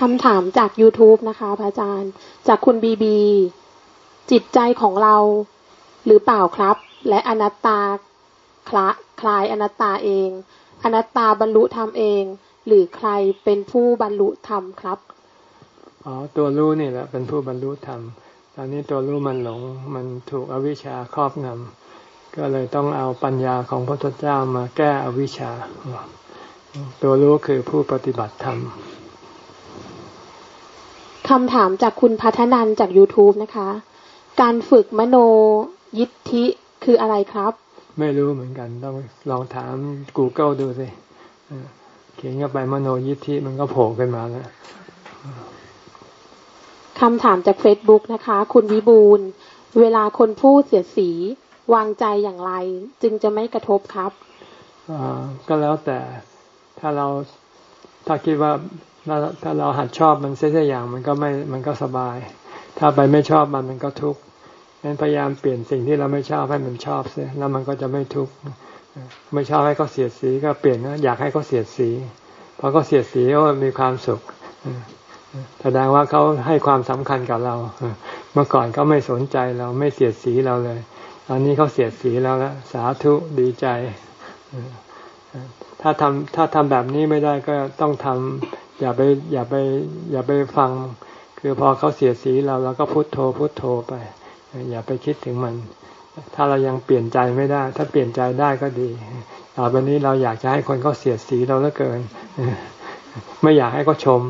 คำถามจาก YouTube นะคะพระอาจารย์ จากคุณบีบี จิตใจของเรา หรือเปล่าครับ และอนัตตาคลาคลายอนัตตาเอง อนัตตาบรรลุธรรมเอง หรือใครเป็นผู้บรรลุธรรมครับอ๋อตัวรู้นี่แหละเป็นผู้บรรลุธรรม ตอนนี้ตัวรู้มันหลงมันถูกอวิชชาครอบงำ ก็เลยต้องเอาปัญญาของพระพุทธเจ้ามาแก้อวิชชา ตัวรู้คือผู้ปฏิบัติธรรมคำถามจากคุณพัฒนันจาก YouTube นะคะ การฝึกมโนยิทธิคืออะไรครับ ไม่รู้เหมือนกัน ต้องลองถาม Google ดูสิเขียนเข้าไปมโนยิทธิมันก็โผล่ขึ้นมาแล้วคำถามจาก Facebook นะคะ คุณวิบูลเวลาคนพูดเสียสี วางใจอย่างไร จึงจะไม่กระทบครับก็แล้วแต่ถ้าเราถ้าคิดว่าถ้าเราหัดชอบมันเสียอย่างมันก็ไม่มันก็สบาย ถ้าไปไม่ชอบมันมันก็ทุกข์งั้นพยายามเปลี่ยนสิ่งที่เราไม่ชอบให้มันชอบเสียแล้วมันก็จะไม่ทุกข์ไม่ชอบให้เขาเสียดสีก็เปลี่ยนนะอยากให้เขาเสียดสีพอเขาเสียดสีก็มีความสุขแสดงว่าเขาให้ความสำคัญกับเรา เมื่อก่อนเขาไม่สนใจเราไม่เสียดสีเราเลย ตอนนี้เขาเสียดสีแล้วละสาธุดีใจ ถ้าทำถ้าทำแบบนี้ไม่ได้ก็ต้องทำอย่าไปอย่าไปอย่าไปฟัง คือพอเขาเสียดสีเราเราก็พุโทโธพุโทโธไป อย่าไปคิดถึงมัน ถ้าเรายังเปลี่ยนใจไม่ได้ ถ้าเปลี่ยนใจได้ก็ดีต่อไปนี้เราอยากจะให้คนเขาเสียดสีเราเหลือเกิน ไม่อยากให้เขาชม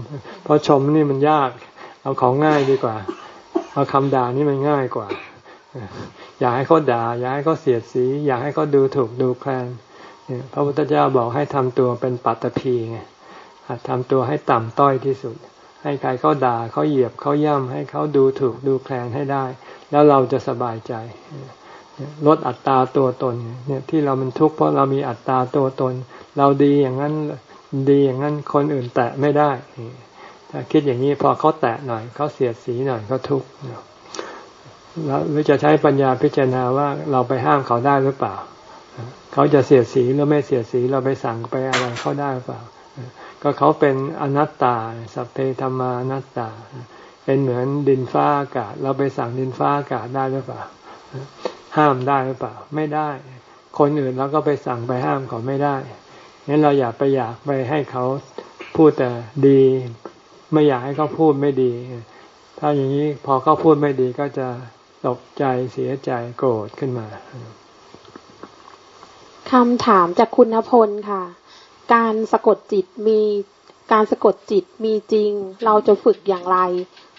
เพราะชมนี่มันยาก เอาของง่ายดีกว่า เอาคำด่านี่มันง่ายกว่า อยากให้เขาด่า อยากให้เขาเสียดสี อยากให้เขาดูถูกดูแคลนพระพุทธเจ้าบอกให้ทำตัวเป็นปัตตภีไงหัดทำตัวให้ต่ำต้อยที่สุด ให้ใครเขาด่าเขาเหยียบเขาย่ำให้เขาดูถูกดูแคลนให้ได้ แล้วเราจะสบายใจลดอัตราตัวตนเนี่ยที่เรามันทุกข์เพราะเรามีอัตราตัวตน เราดีอย่างนั้นดีอย่างนั้นคนอื่นแตะไม่ได้ถ้าคิดอย่างนี้พอเขาแตะหน่อยเขาเสียดสีหน่อยเขาทุกข์ หรือจะใช้ปัญญาพิจารณาว่าเราไปห้ามเขาได้หรือเปล่า เขาจะเสียดสีหรือไม่เสียดสีเราไปสั่งไปอะไรเขาได้หรือเปล่า ก็เขาเป็นอนัตตา สัพเพธรรมานัตตา เป็นเหมือนดินฟ้าอากาศ เราไปสั่งดินฟ้าอากาศได้หรือเปล่า ห้ามได้หรือเปล่า ไม่ได้ คนอื่นเราก็ไปสั่งไปห้ามเขาไม่ได้งั้นเราอย่าไปอยากไปให้เขาพูดแต่ดี ไม่อยากให้เขาพูดไม่ดี ถ้าอย่างนี้พอเขาพูดไม่ดีก็จะ ตกใจเสียใจโกรธขึ้นมาคำถามจากคุณพลค่ะ การสะกดจิตมีการสะกดจิตมีจริง เราจะฝึกอย่างไร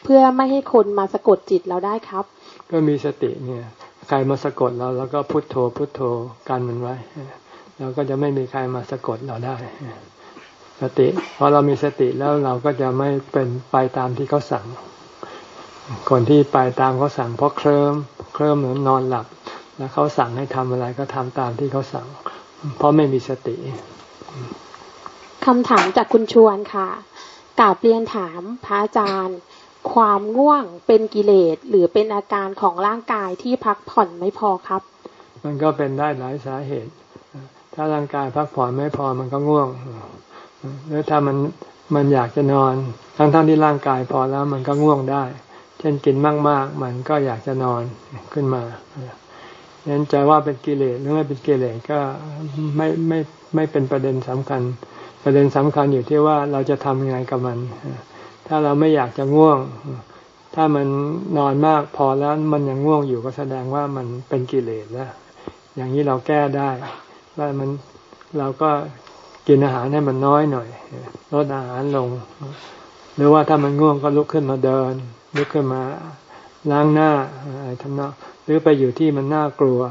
เพื่อไม่ให้คนมาสะกดจิตเราได้ครับ ก็มีสติเนี่ยใครมาสะกดเราแล้วก็พุโทโธพุโทโธกันมันไว้เราก็จะไม่มีใครมาสะกดเราได้สติพอเรามีสติแล้วเราก็จะไม่เป็นไปตามที่เขาสั่ง คนที่ไปตามเขาสั่งเพราะเคลิ้มเคลิ้มเหมือนนอนหลับ แล้วเขาสั่งให้ทำอะไรก็ทำตามที่เขาสั่ง เพราะไม่มีสติคำถามจากคุณชวนค่ะกาบเรียนถามพระอาจารย์ ความง่วงเป็นกิเลสหรือเป็นอาการของร่างกายที่พักผ่อนไม่พอครับ มันก็เป็นได้หลายสาเหตุ ถ้าร่างกายพักผ่อนไม่พอมันก็ง่วงหรือถ้ามันมันอยากจะนอน ทั้งๆทที่ร่างกายพอแล้วมันก็ง่วงได้เช่นกินมากๆ มันก็อยากจะนอนขึ้นมางั้นจะว่าเป็นกิเลสหรือไม่เป็นกิเลสก็ไม่ไม่ไม่เป็นประเด็นสำคัญ ประเด็นสำคัญอยู่ที่ว่าเราจะทำยังไงกับมัน ถ้าเราไม่อยากจะง่วง ถ้ามันนอนมากพอแล้วมันยังง่วงอยู่ก็แสดงว่ามันเป็นกิเลสแล้ว อย่างนี้เราแก้ได้ว่ามันเราก็กินอาหารให้มันน้อยหน่อยลดอาหารลง หรือว่าถ้ามันง่วงก็ลุกขึ้นมาเดิน ลุกขึ้นมาล้างหน้าอะไรทำนองหรือไปอยู่ที่มันน่ากลัว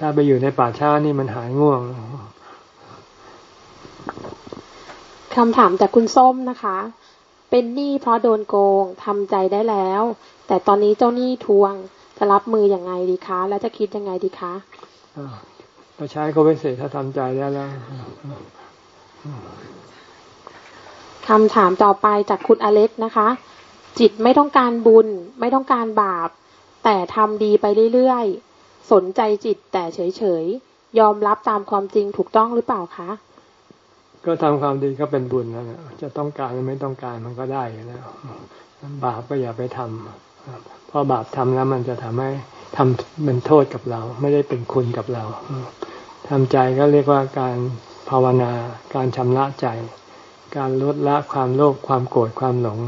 ถ้าไปอยู่ในป่าช้านี่มันหายง่วงคำถามจากคุณส้มนะคะ เป็นหนี้เพราะโดนโกงทำใจได้แล้ว แต่ตอนนี้เจ้าหนี้ทวงจะรับมืออยังไงดีคะ และจะคิดยังไงดีคะก็ใช้เขาไปเสร็จถ้าทำใจได้แล้วคำถามต่อไปจากคุณอเล็กนะคะ จิตไม่ต้องการบุญ ไม่ต้องการบาป แต่ทำดีไปเรื่อยๆ สนใจจิตแต่เฉยๆ ยอมรับตามความจริงถูกต้องหรือเปล่าคะ ก็ทำความดีก็เป็นบุญแล้วจะต้องการหรือไม่ต้องการมันก็ได้อยู่แล้วบาปก็อย่าไปทำเพราะบาปทำแล้วมันจะทำให้ทำเป็นโทษกับเรา ไม่ได้เป็นคุณกับเราทำใจก็เรียกว่าการภาวนา การชำระใจ การลดละความโลภความโกรธความหลง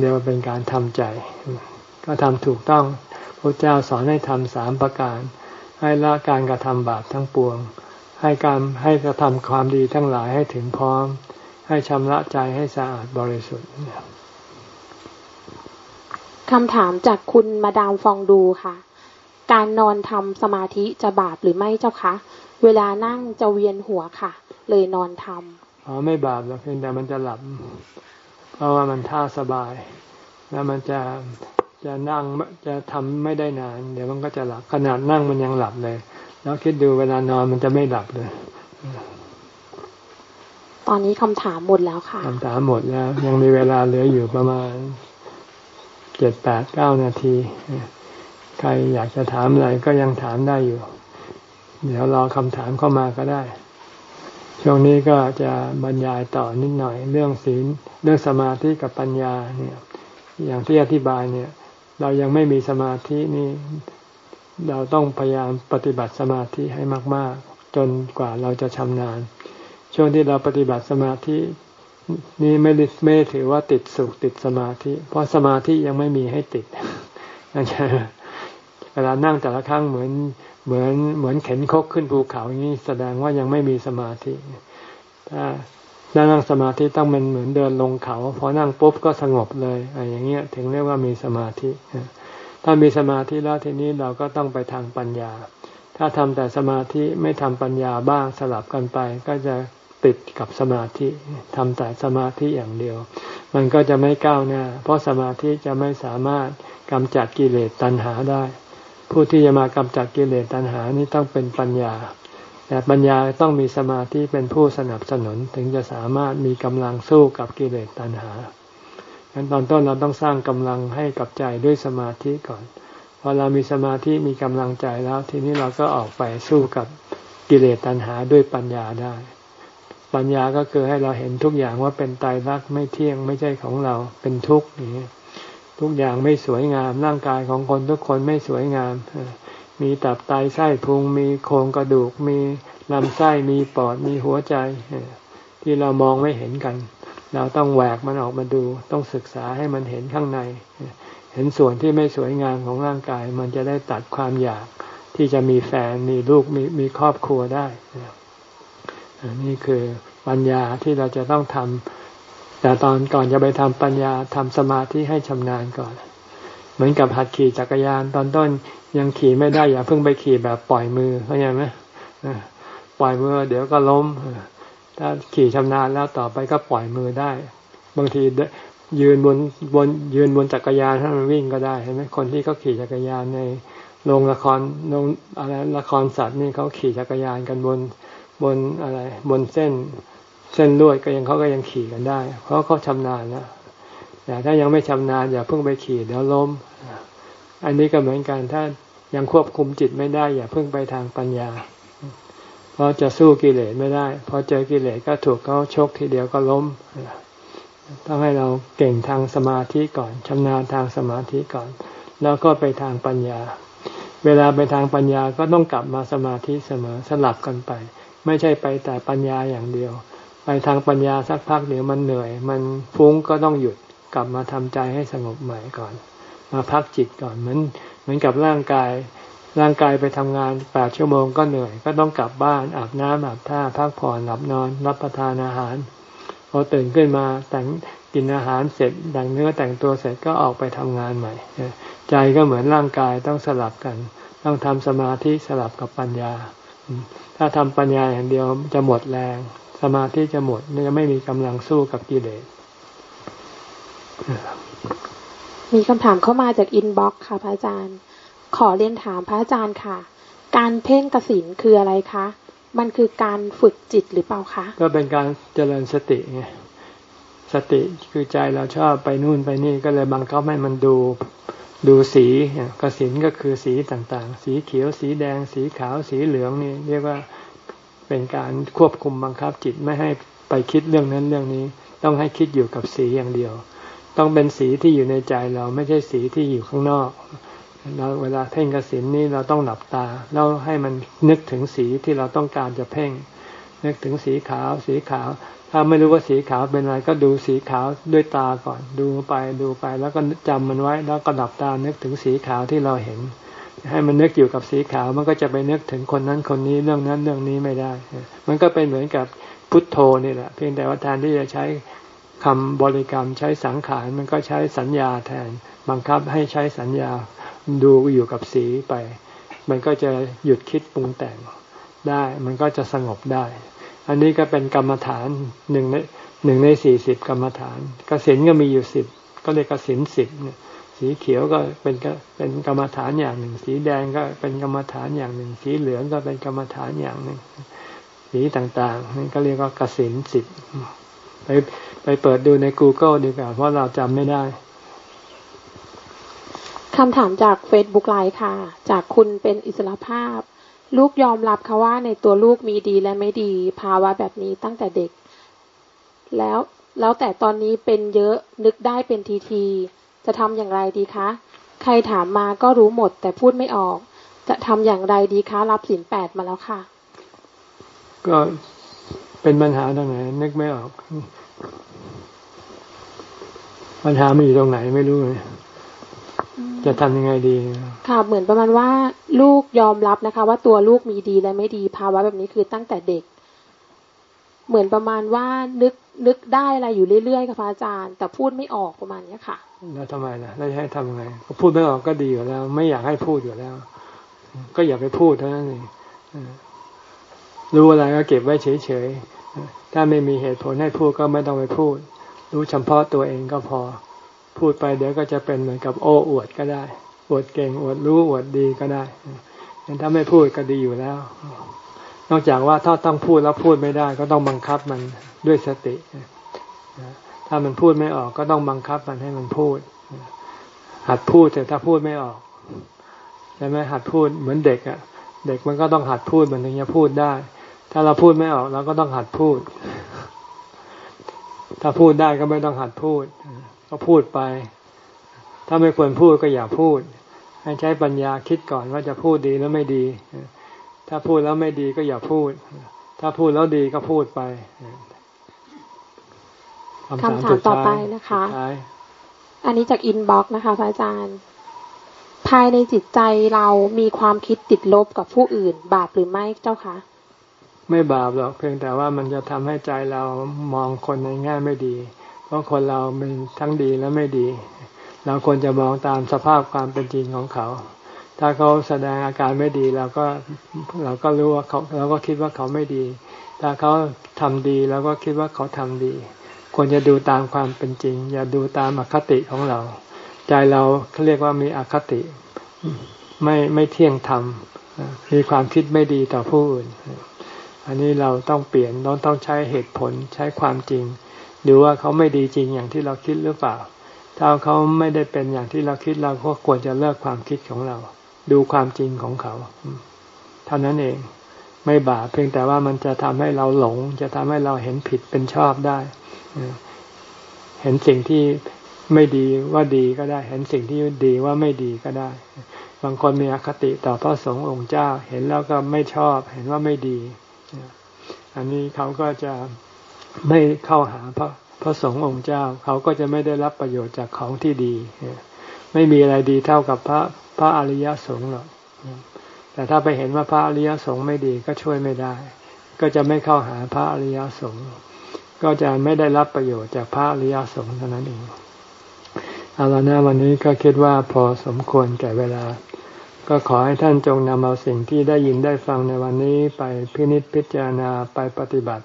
เรียกว่าเป็นการทำใจ ก็ทำถูกต้องพระเจ้าสอนให้ทำสามประการ ให้ละการกระทำบาปทั้งปวง ให้การให้กระทำความดีทั้งหลายให้ถึงพร้อม ให้ชำระใจให้สะอาดบริสุทธิ์คำถามจากคุณมาดามฟองดูค่ะ การนอนทำสมาธิจะบาปหรือไม่เจ้าคะ เวลานั่งจะเวียนหัวค่ะ เลยนอนทำอ๋อไม่บาปหรอกเพียงแต่มันจะหลับ เพราะว่ามันท่าสบาย แล้วมันจะจะนั่งจะทำไม่ได้นาน เดี๋ยวมันก็จะหลับขนาดนั่งมันยังหลับเลย แล้วคิดดูเวลานอนมันจะไม่หลับเลย ตอนนี้คำถามหมดแล้วค่ะคำถามหมดแล้ว ยังมีเวลาเหลืออยู่ประมาณเจ็ดแปดเก้านาที ใครอยากจะถามอะไรก็ยังถามได้อยู่ เดี๋ยวรอคำถามเข้ามาก็ได้ ช่วงนี้ก็จะบรรยายต่อนิดหน่อย เรื่องศีลเรื่องสมาธิกับปัญญาเนี่ย อย่างที่อธิบายเนี่ย เรายังไม่มีสมาธินี่เราต้องพยายามปฏิบัติสมาธิให้มาก ๆ จนกว่าเราจะชำนาญ ช่วงที่เราปฏิบัติสมาธินี่ไม่ไม่ถือว่าติดสุขติดสมาธิ เพราะสมาธิยังไม่มีให้ติดนะใช่เวลานั่งแต่ละครั้งเหมือน เหมือนเหมือนเข็นคกขึ้นภูเขาอย่างนี้แสดงว่ายังไม่มีสมาธิถ้านั่งสมาธิต้องเป็นเหมือนเดินลงเขาพอนั่งปุ๊บก็สงบเลยอะไรอย่างเงี้ยถึงเรียกว่ามีสมาธิถ้ามีสมาธิแล้วทีนี้เราก็ต้องไปทางปัญญา ถ้าทำแต่สมาธิไม่ทำปัญญาบ้างสลับกันไป ก็จะติดกับสมาธิทำแต่สมาธิอย่างเดียว มันก็จะไม่ก้าวหน้า เพราะสมาธิจะไม่สามารถกำจัดกิเลสตัณหาได้ ผู้ที่จะมากำจัดกิเลสตัณหานี้ต้องเป็นปัญญา แต่ปัญญาต้องมีสมาธิเป็นผู้สนับสนุนถึงจะสามารถมีกำลังสู้กับกิเลสตัณหาั้นตอนต้นเราต้องสร้างกำลังให้กับใจด้วยสมาธิก่อนพอเรามีสมาธิมีกำลังใจแล้ว ทีนี้เราก็ออกไปสู้กับกิเลสตัณหาด้วยปัญญาได้ ปัญญาก็คือให้เราเห็นทุกอย่างว่าเป็นตายรักไม่เที่ยงไม่ใช่ของเราเป็นทุกข์อย่างนี้ ทุกอย่างไม่สวยงาม ร่างกายของคนทุกคนไม่สวยงาม มีตับไตไส้พุง มีโครงกระดูก มีลำไส้ มีปอด มีหัวใจ ที่เรามองไม่เห็นกัน เราต้องแหวกมันออกมาดู ต้องศึกษาให้มันเห็นข้างใน เห็นส่วนที่ไม่สวยงามของร่างกาย มันจะได้ตัดความอยากที่จะมีแฟน มีลูก มีมีครอบครัวได้นี่คือปัญญาที่เราจะต้องทำ แต่ตอนก่อนจะไปทำปัญญาทำสมาธิให้ชำนาญก่อน เหมือนกับหัดขี่จักรยาน ตอนต้นยังขี่ไม่ได้อย่าเพิ่งไปขี่แบบปล่อยมือเข้าใจไหมปล่อยมือ เดี๋ยวก็ล้ม ถ้าขี่ชำนาญแล้วต่อไปก็ปล่อยมือได้ บางทียืนบนบนยืนบนจักรยานถ้ามันวิ่งก็ได้เห็นไหมคนที่เขาขี่จักรยานในโรงละครโรงอะไรละครสัตว์นี่เขาขี่จักรยานกันบนบนอะไร บนเส้น เส้นลวดก็ยังเขาก็ยังขี่กันได้ เพราะเขาชำนาญแล้วแต่ถ้ายังไม่ชำนาญอย่าเพิ่งไปขี่เดี๋ยวล้ม อันนี้ก็เหมือนกันถ้ายังควบคุมจิตไม่ได้ อย่าเพิ่งไปทางปัญญา เพราะจะสู้กิเลสไม่ได้พอเจอกิเลสก็ถูกเขาชกทีเดียวก็ล้มต้องให้เราเก่งทางสมาธิก่อนชำนาญทางสมาธิก่อน แล้วก็ไปทางปัญญา เวลาไปทางปัญญาก็ต้องกลับมาสมาธิเสมอสลับกันไป ไม่ใช่ไปแต่ปัญญาอย่างเดียว ไปทางปัญญาสักพักเดี๋ยวมันเหนื่อย มันฟุ้งก็ต้องหยุดกลับมาทำใจให้สงบใหม่ก่อน มาพักจิตก่อนเหมือนเหมือนกับร่างกาย ร่างกายไปทำงานแปดชั่วโมงก็เหนื่อย ก็ต้องกลับบ้านอาบน้ำอาบท่าพักผ่อนหลับนอน รับประทานอาหารพอตื่นขึ้นมาแต่งกินอาหารเสร็จแต่งเนื้อแต่งตัวเสร็จก็ออกไปทำงานใหม่ ใจก็เหมือนร่างกายต้องสลับกัน ต้องทำสมาธิสลับกับปัญญา ถ้าทำปัญญาอย่างเดียวจะหมดแรง สมาธิจะหมดจะไม่มีกำลังสู้กับกิเลสมีคำถามเข้ามาจาก inbox ค่ะพระอาจารย์ ขอเรียนถามพระอาจารย์ค่ะ การเพ่งกสิณคืออะไรคะ มันคือการฝึกจิตหรือเปล่าคะ ก็เป็นการเจริญสติไง สติคือใจเราชอบไปนู่นไปนี่ก็เลยบังคับให้มันดูดูสีกสินก็คือสีต่างๆ สีเขียว สีแดง สีขาว สีเหลืองนี่เรียกว่า เป็นการควบคุมบังคับจิตไม่ให้ไปคิดเรื่องนั้นเรื่องนี้ ต้องให้คิดอยู่กับสีอย่างเดียว ต้องเป็นสีที่อยู่ในใจเราไม่ใช่สีที่อยู่ข้างนอกเราเวลาเพ่งกสินนี้เราต้องหลับตาแล้วให้มันนึกถึงสีที่เราต้องการจะเพ่ง นึกถึงสีขาว สีขาว ถ้าไม่รู้ว่าสีขาวเป็นอะไรก็ดูสีขาวด้วยตาก่อน ดูไปดูไปแล้วก็จำมันไว้ แล้วก็หลับตานึกถึงสีขาวที่เราเห็น ให้มันนึกอยู่กับสีขาว มันก็จะไปนึกถึงคนนั้นคนนี้เรื่องนั้นเรื่องนี้ไม่ได้ มันก็เป็นเหมือนกับพุทโธนี่แหละ เพียงแต่ว่าแทนที่จะใช้คำบริกรรมใช้สังขารมันก็ใช้สัญญาแทน บังคับให้ใช้สัญญาดูอยู่กับสีไป มันก็จะหยุดคิดปรุงแต่งได้ มันก็จะสงบได้ อันนี้ก็เป็นกรรมฐานหนึ่งในหนึ่งในสี่สิบกรรมฐานกสินก็มีอยู่สิบก็เรียกกสินสิบเนี่ย สีเขียวก็เป็นเป็นกรรมฐานอย่างหนึ่ง สีแดงก็เป็นกรรมฐานอย่างหนึ่ง สีเหลืองก็เป็นกรรมฐานอย่างหนึ่ง สีต่างๆนี่ก็เรียกว่ากสินสิบไปไปเปิดดูใน Google ดีกว่าเพราะเราจำไม่ได้คำถามจาก Facebook ไลน์ค่ะ จากคุณเป็นอิสระภาพ ลูกยอมรับค่ะว่าในตัวลูกมีดีและไม่ดี ภาวะแบบนี้ตั้งแต่เด็ก แล้วแล้วแต่ตอนนี้เป็นเยอะนึกได้เป็นทีที จะทำอย่างไรดีคะ ใครถามมาก็รู้หมดแต่พูดไม่ออก จะทำอย่างไรดีคะ รับสินแปดมาแล้วค่ะ ก็เป็นปัญหาตรงไหน นึกไม่ออก ปัญหามันอยู่ตรงไหนไม่รู้เลยจะทำยังไงดี ค่ะเหมือนประมาณว่าลูกยอมรับนะคะ ว่าตัวลูกมีดีและไม่ดีภาวะแบบนี้คือตั้งแต่เด็ก เหมือนประมาณว่านึก นึกได้อะไรอยู่เรื่อยๆค่ะพระอาจารย์ แต่พูดไม่ออกประมาณนี้ค่ะ แล้วทำไมล่ะแล้วให้ทำยังไงพูดไม่ออกก็ดีอยู่แล้ว ไม่อยากให้พูดอยู่แล้ว ก็อย่าไปพูดเท่านั้นเองรู้อะไรก็เก็บไว้เฉยๆถ้าไม่มีเหตุผลให้พูดก็ไม่ต้องไปพูด รู้เฉพาะตัวเองก็พอ พูดไปเดี๋ยวก็จะเป็นเหมือนกับโอ้อวดก็ได้ อวดเก่งอวดรู้อวดดีก็ได้ถ้าไม่พูดก็ดีอยู่แล้ว นอกจากว่าถ้าต้องพูดแล้วพูดไม่ได้ ก็ต้องบังคับมันด้วยสติ ถ้ามันพูดไม่ออกก็ต้องบังคับมันให้มันพูด หัดพูดแต่ถ้าพูดไม่ออกใช่ไหมหัดพูดเหมือนเด็กอะ เด็กมันก็ต้องหัดพูดมันถึงจะพูดได้ ถ้าเราพูดไม่ออกเราก็ต้องหัดพูด ถ้าพูดได้ก็ไม่ต้องหัดพูด ก็พูดไป ถ้าไม่ควรพูดก็อย่าพูด ให้ใช้ปัญญาคิดก่อนว่าจะพูดดีแล้วไม่ดี ถ้าพูดแล้วไม่ดีก็อย่าพูด ถ้าพูดแล้วดีก็พูดไปคำถามต่อไปนะคะ อันนี้จากอินบ็อกนะคะพระอาจารย์ ภายในจิตใจเรามีความคิดติดลบกับผู้อื่น บาปหรือไม่เจ้าคะ ไม่บาปหรอกเพียงแต่ว่ามันจะทำให้ใจเรามองคนในแง่ไม่ดี เพราะคนเราเป็นทั้งดีและไม่ดี เราควรจะมองตามสภาพความเป็นจริงของเขา ถ้าเขาแสดงอาการไม่ดีเราก็เราก็รู้ว่าเขาเราก็คิดว่าเขาไม่ดี ถ้าเขาทำดีเราก็คิดว่าเขาทำดี ควรจะดูตามความเป็นจริง อย่าดูตามอคติของเรา ใจเราเขาเรียกว่ามีอคติไม่ไม่เที่ยงธรรมมีความคิดไม่ดีต่อผู้อื่น อันนี้เราต้องเปลี่ยนเราต้องใช้เหตุผลใช้ความจริง ดูว่าเขาไม่ดีจริงอย่างที่เราคิดหรือเปล่า ถ้าเขาไม่ได้เป็นอย่างที่เราคิดเราก็ควรจะเลิกความคิดของเรา ดูความจริงของเขาเท่านั้นเอง ไม่บาปเพียงแต่ว่ามันจะทำให้เราหลง จะทำให้เราเห็นผิดเป็นชอบได้เห็นสิ่งที่ไม่ดีว่าดีก็ได้ เห็นสิ่งที่ดีว่าไม่ดีก็ได้ บางคนมีอคติต่อพระสงฆ์องค์เจ้า เห็นแล้วก็ไม่ชอบ เห็นว่าไม่ดี อันนี้เขาก็จะไม่เข้าหาพระพระสงฆ์องค์เจ้า เขาก็จะไม่ได้รับประโยชน์จากของที่ดี ไม่มีอะไรดีเท่ากับพระพระอริยสงฆ์หรอกแต่ถ้าไปเห็นว่าพระอริยสงฆ์ไม่ดีก็ช่วยไม่ได้ ก็จะไม่เข้าหาพระอริยสงฆ์ก็จะไม่ได้รับประโยชน์จากพระอริยสงฆ์เท่านั้นเองเอาละนะวันนี้ก็คิดว่าพอสมควรแก่เวลา ก็ขอให้ท่านจงนำเอาสิ่งที่ได้ยินได้ฟังในวันนี้ไปพินิจพิจารณาไปปฏิบัติ